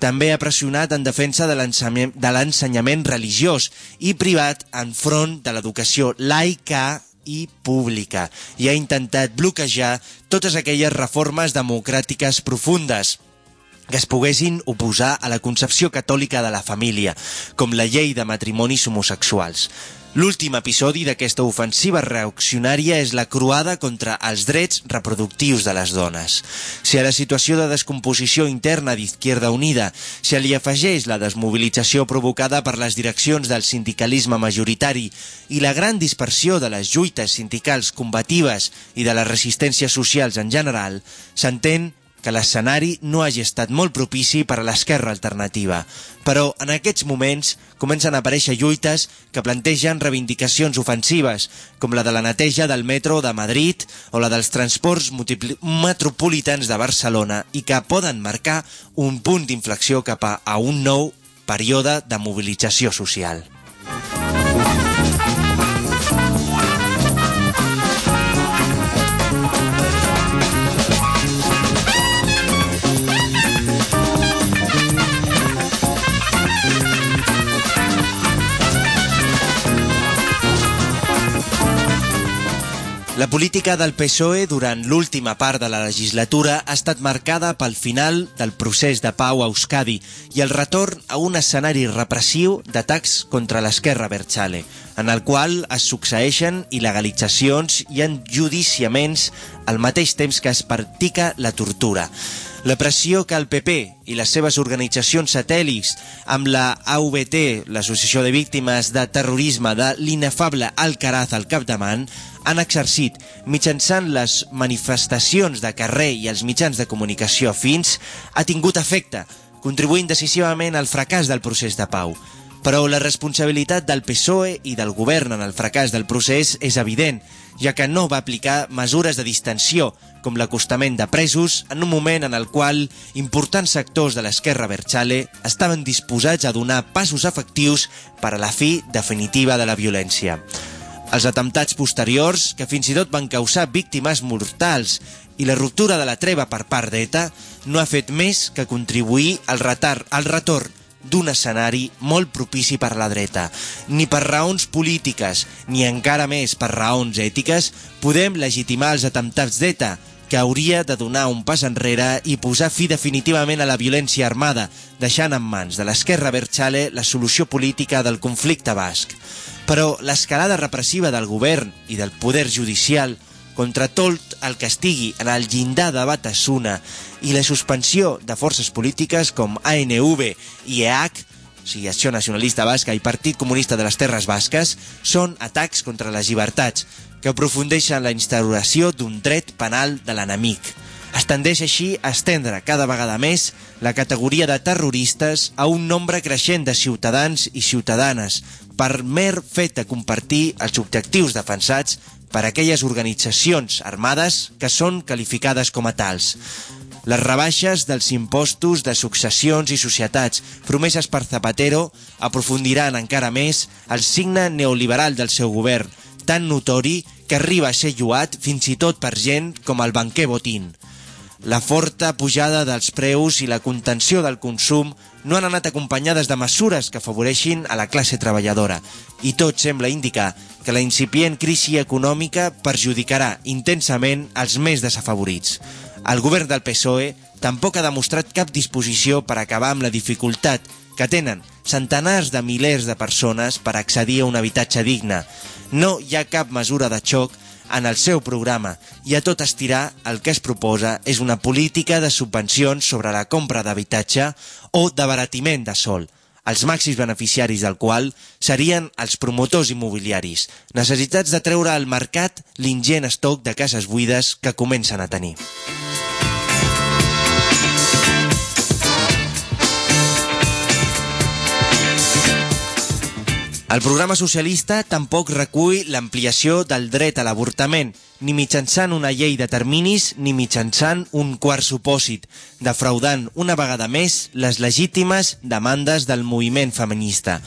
A: També ha pressionat en defensa de l'ensenyament religiós i privat enfront de l'educació laica i pública i ha intentat bloquejar totes aquelles reformes democràtiques profundes que es poguessin oposar a la concepció catòlica de la família, com la llei de matrimonis homosexuals. L'últim episodi d'aquesta ofensiva reaccionària és la croada contra els drets reproductius de les dones. Si a la situació de descomposició interna d'Izquierda Unida se li afegeix la desmobilització provocada per les direccions del sindicalisme majoritari i la gran dispersió de les lluites sindicals combatives i de les resistències socials en general, s'entén que l'escenari no hagi estat molt propici per a l'esquerra alternativa. Però en aquests moments comencen a aparèixer lluites que plantegen reivindicacions ofensives, com la de la neteja del metro de Madrid o la dels transports metropolitans de Barcelona i que poden marcar un punt d'inflexió cap a, un nou període de mobilització social. Política del PSOE durant l'última part de la legislatura ha estat marcada pel final del procés de pau a Euskadi i el retorn a un escenari repressiu d'atacs contra l'esquerra Berchale, en el qual es succeeixen il·legalitzacions i enjudiciaments al mateix temps que es practica la tortura. La pressió que el PP i les seves organitzacions satèl·lits amb la AVT, l'Associació de Víctimes de Terrorisme de l'inefable Alcaraz al capdavant, han exercit mitjançant les manifestacions de carrer i els mitjans de comunicació afins ha tingut efecte, contribuint decisivament al fracàs del procés de pau. Però la responsabilitat del PSOE i del govern en el fracàs del procés és evident, ja que no va aplicar mesures de distensió, com l'acostament de presos, en un moment en el qual importants sectors de l'esquerra Berchale estaven disposats a donar passos efectius per a la fi definitiva de la violència. Els atemptats posteriors, que fins i tot van causar víctimes mortals, i la ruptura de la treva per part d'ETA, no ha fet més que contribuir al retard, al retorn d'un escenari molt propici per la dreta. Ni per raons polítiques, ni encara més per raons ètiques, podem legitimar els atemptats d'ETA, que hauria de donar un pas enrere i posar fi definitivament a la violència armada, deixant en mans de l'esquerra Berchale la solució política del conflicte basc. Però l'escalada repressiva del govern i del poder judicial contra tot el que estigui en el llindar de Batasuna i la suspensió de forces polítiques com ANV i EH, o sigui, Acció Nacionalista Basca i Partit Comunista de les Terres Basques, són atacs contra les llibertats, que aprofundeixen la instauració d'un dret penal de l'enemic. Es tendeix així a estendre cada vegada més la categoria de terroristes a un nombre creixent de ciutadans i ciutadanes per mer fet de compartir els objectius defensats per aquelles organitzacions armades que són qualificades com a tals. Les rebaixes dels impostos de successions i societats promeses per Zapatero aprofundiran encara més el signe neoliberal del seu govern, tan notori que arriba a ser lluat fins i tot per gent com el banquer Botín. La forta pujada dels preus i la contenció del consum no han anat acompanyades de mesures que afavoreixin a la classe treballadora i tot sembla indicar que la incipient crisi econòmica perjudicarà intensament els més desafavorits. El govern del PSOE tampoc ha demostrat cap disposició per acabar amb la dificultat que tenen centenars de milers de persones per accedir a un habitatge digne. No hi ha cap mesura de xoc en el seu programa i a tot estirar el que es proposa és una política de subvencions sobre la compra d'habitatge o d'abaratiment de sol, els màxims beneficiaris del qual serien els promotors immobiliaris, necessitats de treure al mercat l'ingent estoc de cases buides que comencen a tenir. El programa socialista tampoc recull l'ampliació del dret a l'avortament, ni mitjançant una llei de terminis ni mitjançant un quart supòsit, defraudant una vegada més les legítimes demandes del moviment feminista.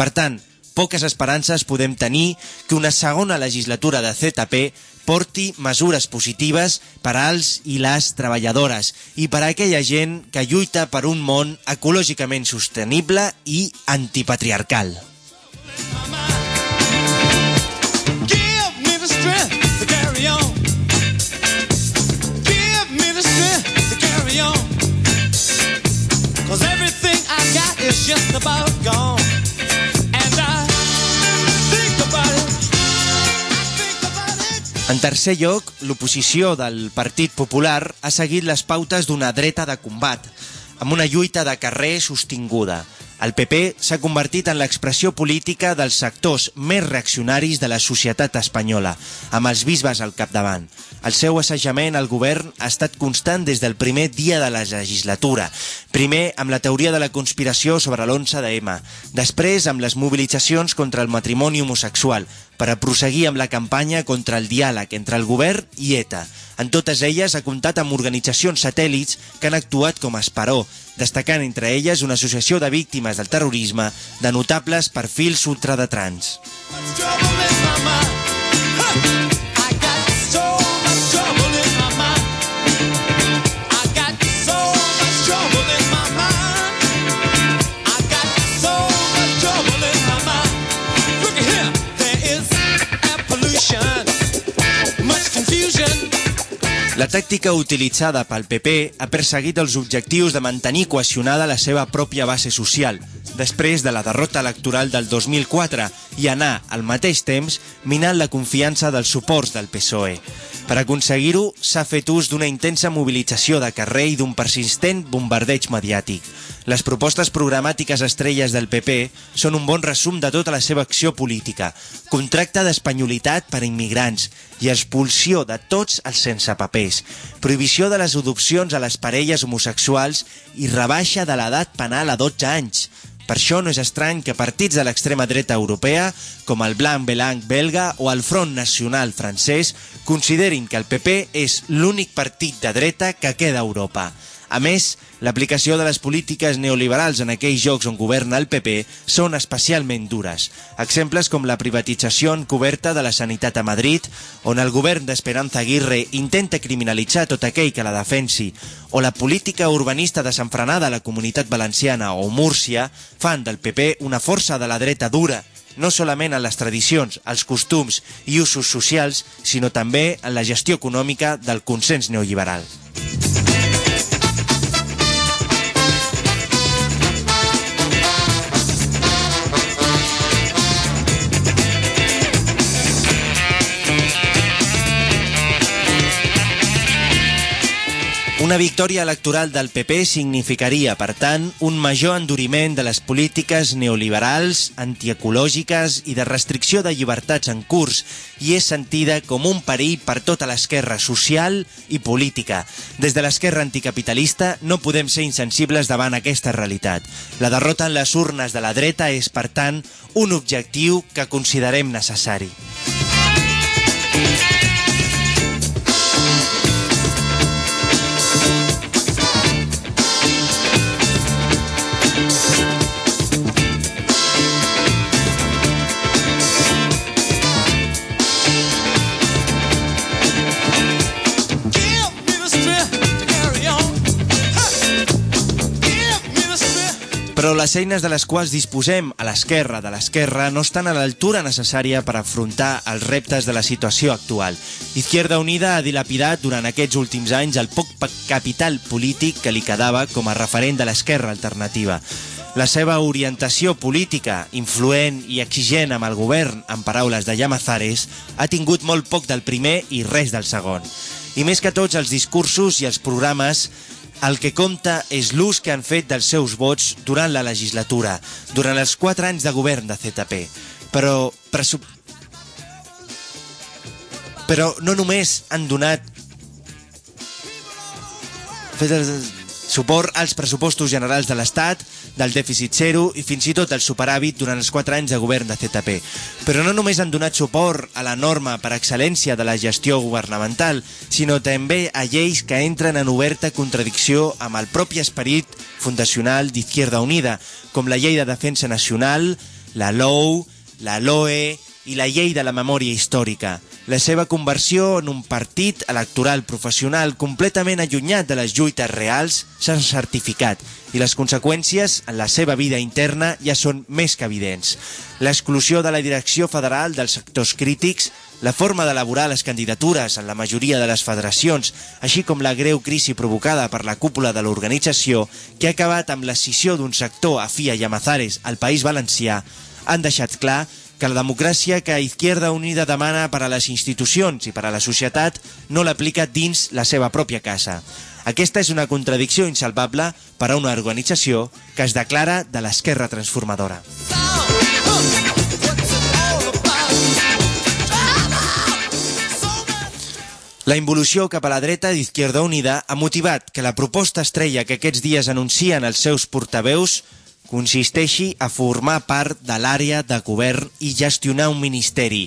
A: Per tant, poques esperances podem tenir que una segona legislatura de ZP porti mesures positives per als i les treballadores i per a aquella gent que lluita per un món ecològicament sostenible i antipatriarcal. En tercer lloc, l'oposició del Partit Popular ha seguit les pautes d'una dreta de combat, amb una lluita de carrer sostinguda. El PP s'ha convertit en l'expressió política dels sectors més reaccionaris de la societat espanyola, amb els bisbes al capdavant. El seu assajament al govern ha estat constant des del primer dia de la legislatura. Primer amb la teoria de la conspiració sobre l'11 de M, després amb les mobilitzacions contra el matrimoni homosexual, per a proseguir amb la campanya contra el diàleg entre el govern i ETA. En totes elles ha comptat amb organitzacions satèl·lits que han actuat com a esperó, destacant entre elles una associació de víctimes del terrorisme de notables perfils ultradetrans.
C: Much
A: La tàctica utilitzada pel PP ha perseguit els objectius de mantenir cohesionada la seva pròpia base social, després de la derrota electoral del 2004 i anar, al mateix temps, minant la confiança dels suports del PSOE. Per aconseguir-ho, s'ha fet ús d'una intensa mobilització de carrer i d'un persistent bombardeig mediàtic. Les propostes programàtiques estrelles del PP són un bon resum de tota la seva acció política. Contracte d'espanyolitat per a immigrants i expulsió de tots els sense papers. Prohibició de les adopcions a les parelles homosexuals i rebaixa de l'edat penal a 12 anys. Per això no és estrany que partits de l'extrema dreta europea, com el Blanc Belanc belga o el Front Nacional francès, considerin que el PP és l'únic partit de dreta que queda a Europa. A més, l'aplicació de les polítiques neoliberals en aquells jocs on governa el PP són especialment dures. Exemples com la privatització encoberta de la sanitat a Madrid, on el govern d'Esperanza Aguirre intenta criminalitzar tot aquell que la defensi, o la política urbanista desenfrenada a la comunitat valenciana o Múrcia, fan del PP una força de la dreta dura, no solament en les tradicions, els costums i usos socials, sinó també en la gestió econòmica del consens neoliberal. Una victòria electoral del PP significaria, per tant, un major enduriment de les polítiques neoliberals, antiecològiques i de restricció de llibertats en curs i és sentida com un perill per tota l'esquerra social i política. Des de l'esquerra anticapitalista no podem ser insensibles davant aquesta realitat. La derrota en les urnes de la dreta és, per tant, un objectiu que considerem necessari. Les eines de les quals disposem a l'esquerra de l'esquerra no estan a l'altura necessària per afrontar els reptes de la situació actual. Izquierda Unida ha dilapidat durant aquests últims anys el poc capital polític que li quedava com a referent de l'esquerra alternativa. La seva orientació política, influent i exigent amb el govern, en paraules de Llamazares, ha tingut molt poc del primer i res del segon. I més que tots els discursos i els programes, el que compta és l'ús que han fet dels seus vots durant la legislatura, durant els 4 anys de govern de ZP. Però, pressup... Però no només han donat fet el suport als pressupostos generals de l'Estat, del dèficit zero i fins i tot el superàvit durant els 4 anys de govern de ZP. Però no només han donat suport a la norma per excel·lència de la gestió governamental, sinó també a lleis que entren en oberta contradicció amb el propi esperit fundacional d'Izquierda Unida, com la Llei de Defensa Nacional, la LOU, la LOE i la Llei de la Memòria Històrica. La seva conversió en un partit electoral professional completament allunyat de les lluites reals s'ha certificat i les conseqüències en la seva vida interna ja són més que evidents. L'exclusió de la direcció federal dels sectors crítics, la forma d'elaborar les candidatures en la majoria de les federacions, així com la greu crisi provocada per la cúpula de l'organització, que ha acabat amb l'escissió d'un sector afí a Llamazares al País Valencià, han deixat clar que la democràcia que Izquierda Unida demana per a les institucions i per a la societat no l'aplica dins la seva pròpia casa. Aquesta és una contradicció insalvable per a una organització que es declara de l'esquerra transformadora. La involució cap a la dreta d'Izquierda Unida ha motivat que la proposta estrella que aquests dies anuncien els seus portaveus consisteixi a formar part de l'àrea de govern i gestionar un ministeri.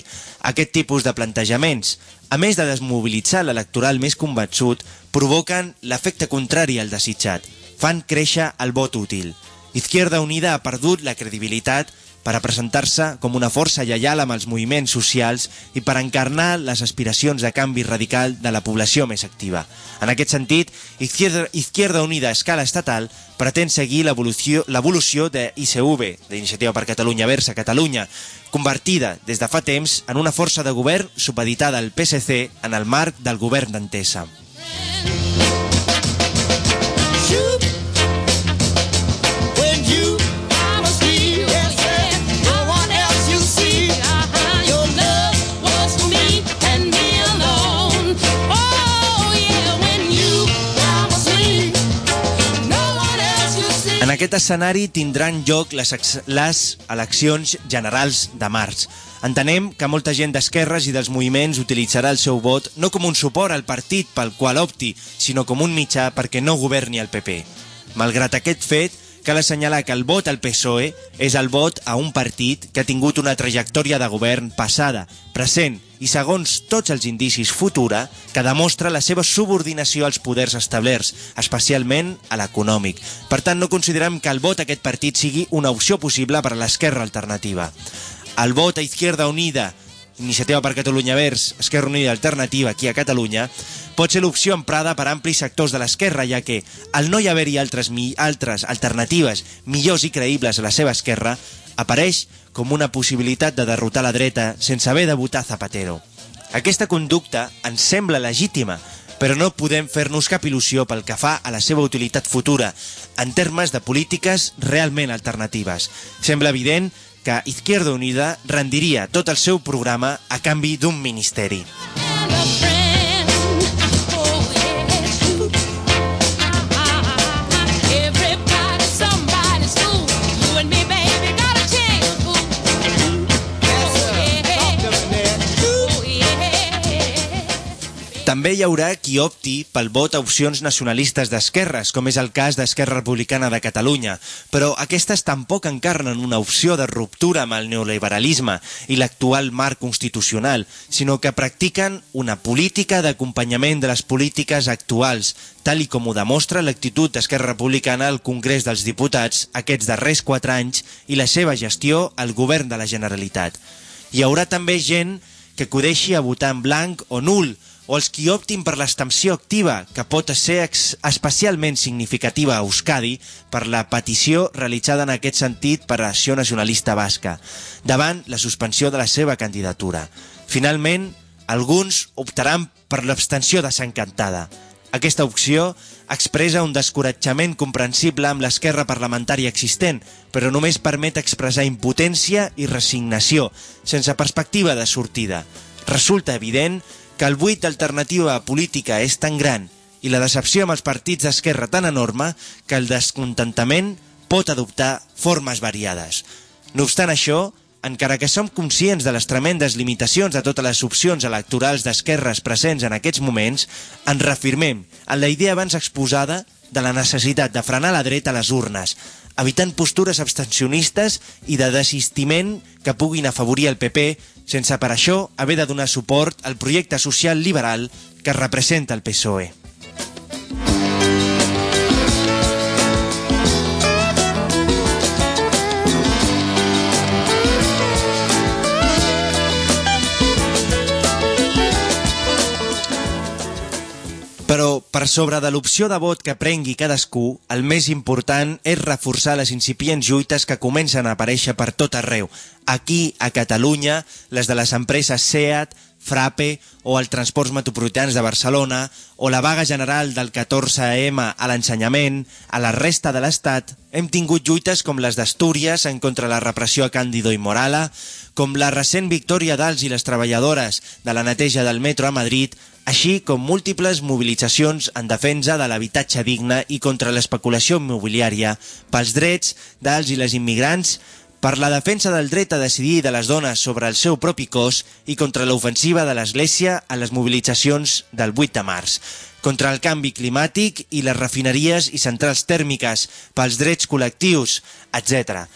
A: Aquest tipus de plantejaments, a més de desmobilitzar l'electoral més convençut, provoquen l'efecte contrari al desitjat. Fan créixer el vot útil. Izquierda Unida ha perdut la credibilitat per a presentar-se com una força lleial amb els moviments socials i per encarnar les aspiracions de canvi radical de la població més activa. En aquest sentit, Izquierda, Unida a escala estatal pretén seguir l'evolució de ICV, d'Iniciativa per Catalunya Versa Catalunya, convertida des de fa temps en una força de govern supeditada al PSC en el marc del govern d'Entesa. Aquest escenari tindran lloc les, les eleccions generals de març. Entenem que molta gent d'esquerres i dels moviments utilitzarà el seu vot no com un suport al partit pel qual opti, sinó com un mitjà perquè no governi el PP. Malgrat aquest fet, cal assenyalar que el vot al PSOE és el vot a un partit que ha tingut una trajectòria de govern passada, present i, segons tots els indicis, futura, que demostra la seva subordinació als poders establerts, especialment a l'econòmic. Per tant, no considerem que el vot a aquest partit sigui una opció possible per a l'esquerra alternativa. El vot a Izquierda Unida, Iniciativa per Catalunya Verds, Esquerra Unida Alternativa aquí a Catalunya, pot ser l'opció emprada per amplis sectors de l'esquerra, ja que, al no hi haver-hi altres, altres alternatives millors i creïbles a la seva esquerra, apareix com una possibilitat de derrotar la dreta sense haver de votar Zapatero. Aquesta conducta ens sembla legítima, però no podem fer-nos cap il·lusió pel que fa a la seva utilitat futura, en termes de polítiques realment alternatives. Sembla evident que Izquierda Unida rendiria tot el seu programa a canvi d'un ministeri. També hi haurà qui opti pel vot a opcions nacionalistes d'esquerres, com és el cas d'Esquerra Republicana de Catalunya, però aquestes tampoc encarnen una opció de ruptura amb el neoliberalisme i l'actual marc constitucional, sinó que practiquen una política d'acompanyament de les polítiques actuals, tal i com ho demostra l'actitud d'Esquerra Republicana al Congrés dels Diputats aquests darrers quatre anys i la seva gestió al govern de la Generalitat. Hi haurà també gent que acudeixi a votar en blanc o nul, o els qui optin per l'extensió activa, que pot ser especialment significativa a Euskadi per la petició realitzada en aquest sentit per Acció Nacionalista Basca, davant la suspensió de la seva candidatura. Finalment, alguns optaran per l'abstenció desencantada. Aquesta opció expressa un descoratjament comprensible amb l'esquerra parlamentària existent, però només permet expressar impotència i resignació, sense perspectiva de sortida. Resulta evident que el buit d'alternativa política és tan gran i la decepció amb els partits d'esquerra tan enorme que el descontentament pot adoptar formes variades. No obstant això, encara que som conscients de les tremendes limitacions de totes les opcions electorals d'esquerres presents en aquests moments, ens reafirmem en la idea abans exposada de la necessitat de frenar la dreta a les urnes, evitant postures abstencionistes i de desistiment que puguin afavorir el PP, sense per això haver de donar suport al projecte social liberal que representa el PSOE. Però, per sobre de l'opció de vot que prengui cadascú, el més important és reforçar les incipients lluites que comencen a aparèixer per tot arreu. Aquí, a Catalunya, les de les empreses SEAT, Frape o els transports metropolitans de Barcelona o la vaga general del 14M a l'ensenyament, a la resta de l'Estat, hem tingut lluites com les d'Astúries en contra la repressió a Càndido i Morala, com la recent victòria dels i les treballadores de la neteja del metro a Madrid, així com múltiples mobilitzacions en defensa de l'habitatge digne i contra l'especulació immobiliària, pels drets dels i les immigrants, per la defensa del dret a decidir de les dones sobre el seu propi cos i contra l'ofensiva de l'Església a les mobilitzacions del 8 de març, contra el canvi climàtic i les refineries i centrals tèrmiques, pels drets col·lectius, etc.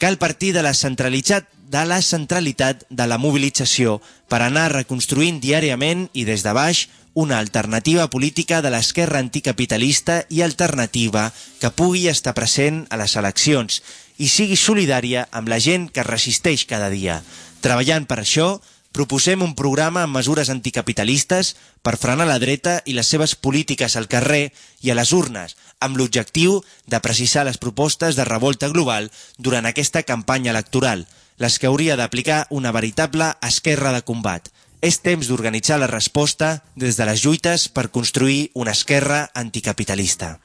A: Cal partir de la centralitat de la centralitat de la mobilització per anar reconstruint diàriament i des de baix una alternativa política de l'esquerra anticapitalista i alternativa que pugui estar present a les eleccions i sigui solidària amb la gent que resisteix cada dia. Treballant per això, proposem un programa amb mesures anticapitalistes per frenar la dreta i les seves polítiques al carrer i a les urnes, amb l'objectiu de precisar les propostes de revolta global durant aquesta campanya electoral, les que hauria d'aplicar una veritable esquerra de combat. És temps d'organitzar la resposta des de les lluites per construir una esquerra anticapitalista.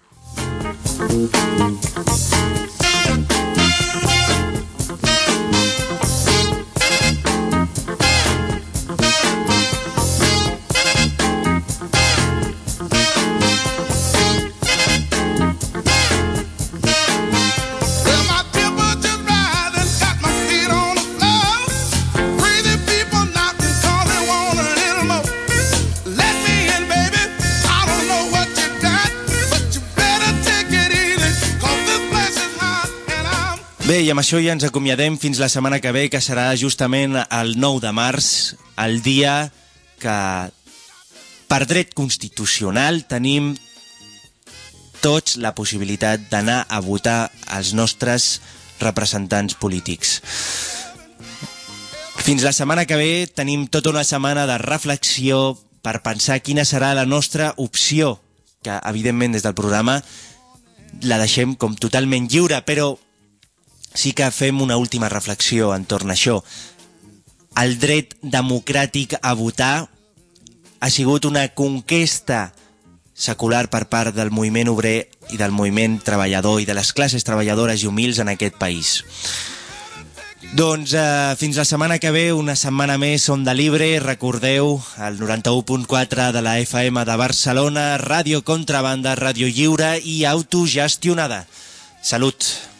A: I amb això ja ens acomiadem fins la setmana que ve, que serà justament el 9 de març, el dia que per dret constitucional tenim tots la possibilitat d'anar a votar els nostres representants polítics. Fins la setmana que ve tenim tota una setmana de reflexió per pensar quina serà la nostra opció, que evidentment des del programa la deixem com totalment lliure, però sí que fem una última reflexió entorn a això. El dret democràtic a votar ha sigut una conquesta secular per part del moviment obrer i del moviment treballador i de les classes treballadores i humils en aquest país. Doncs eh, fins la setmana que ve, una setmana més, Onda Libre, recordeu, el 91.4 de la FM de Barcelona, ràdio contrabanda, ràdio lliure i autogestionada. Salut!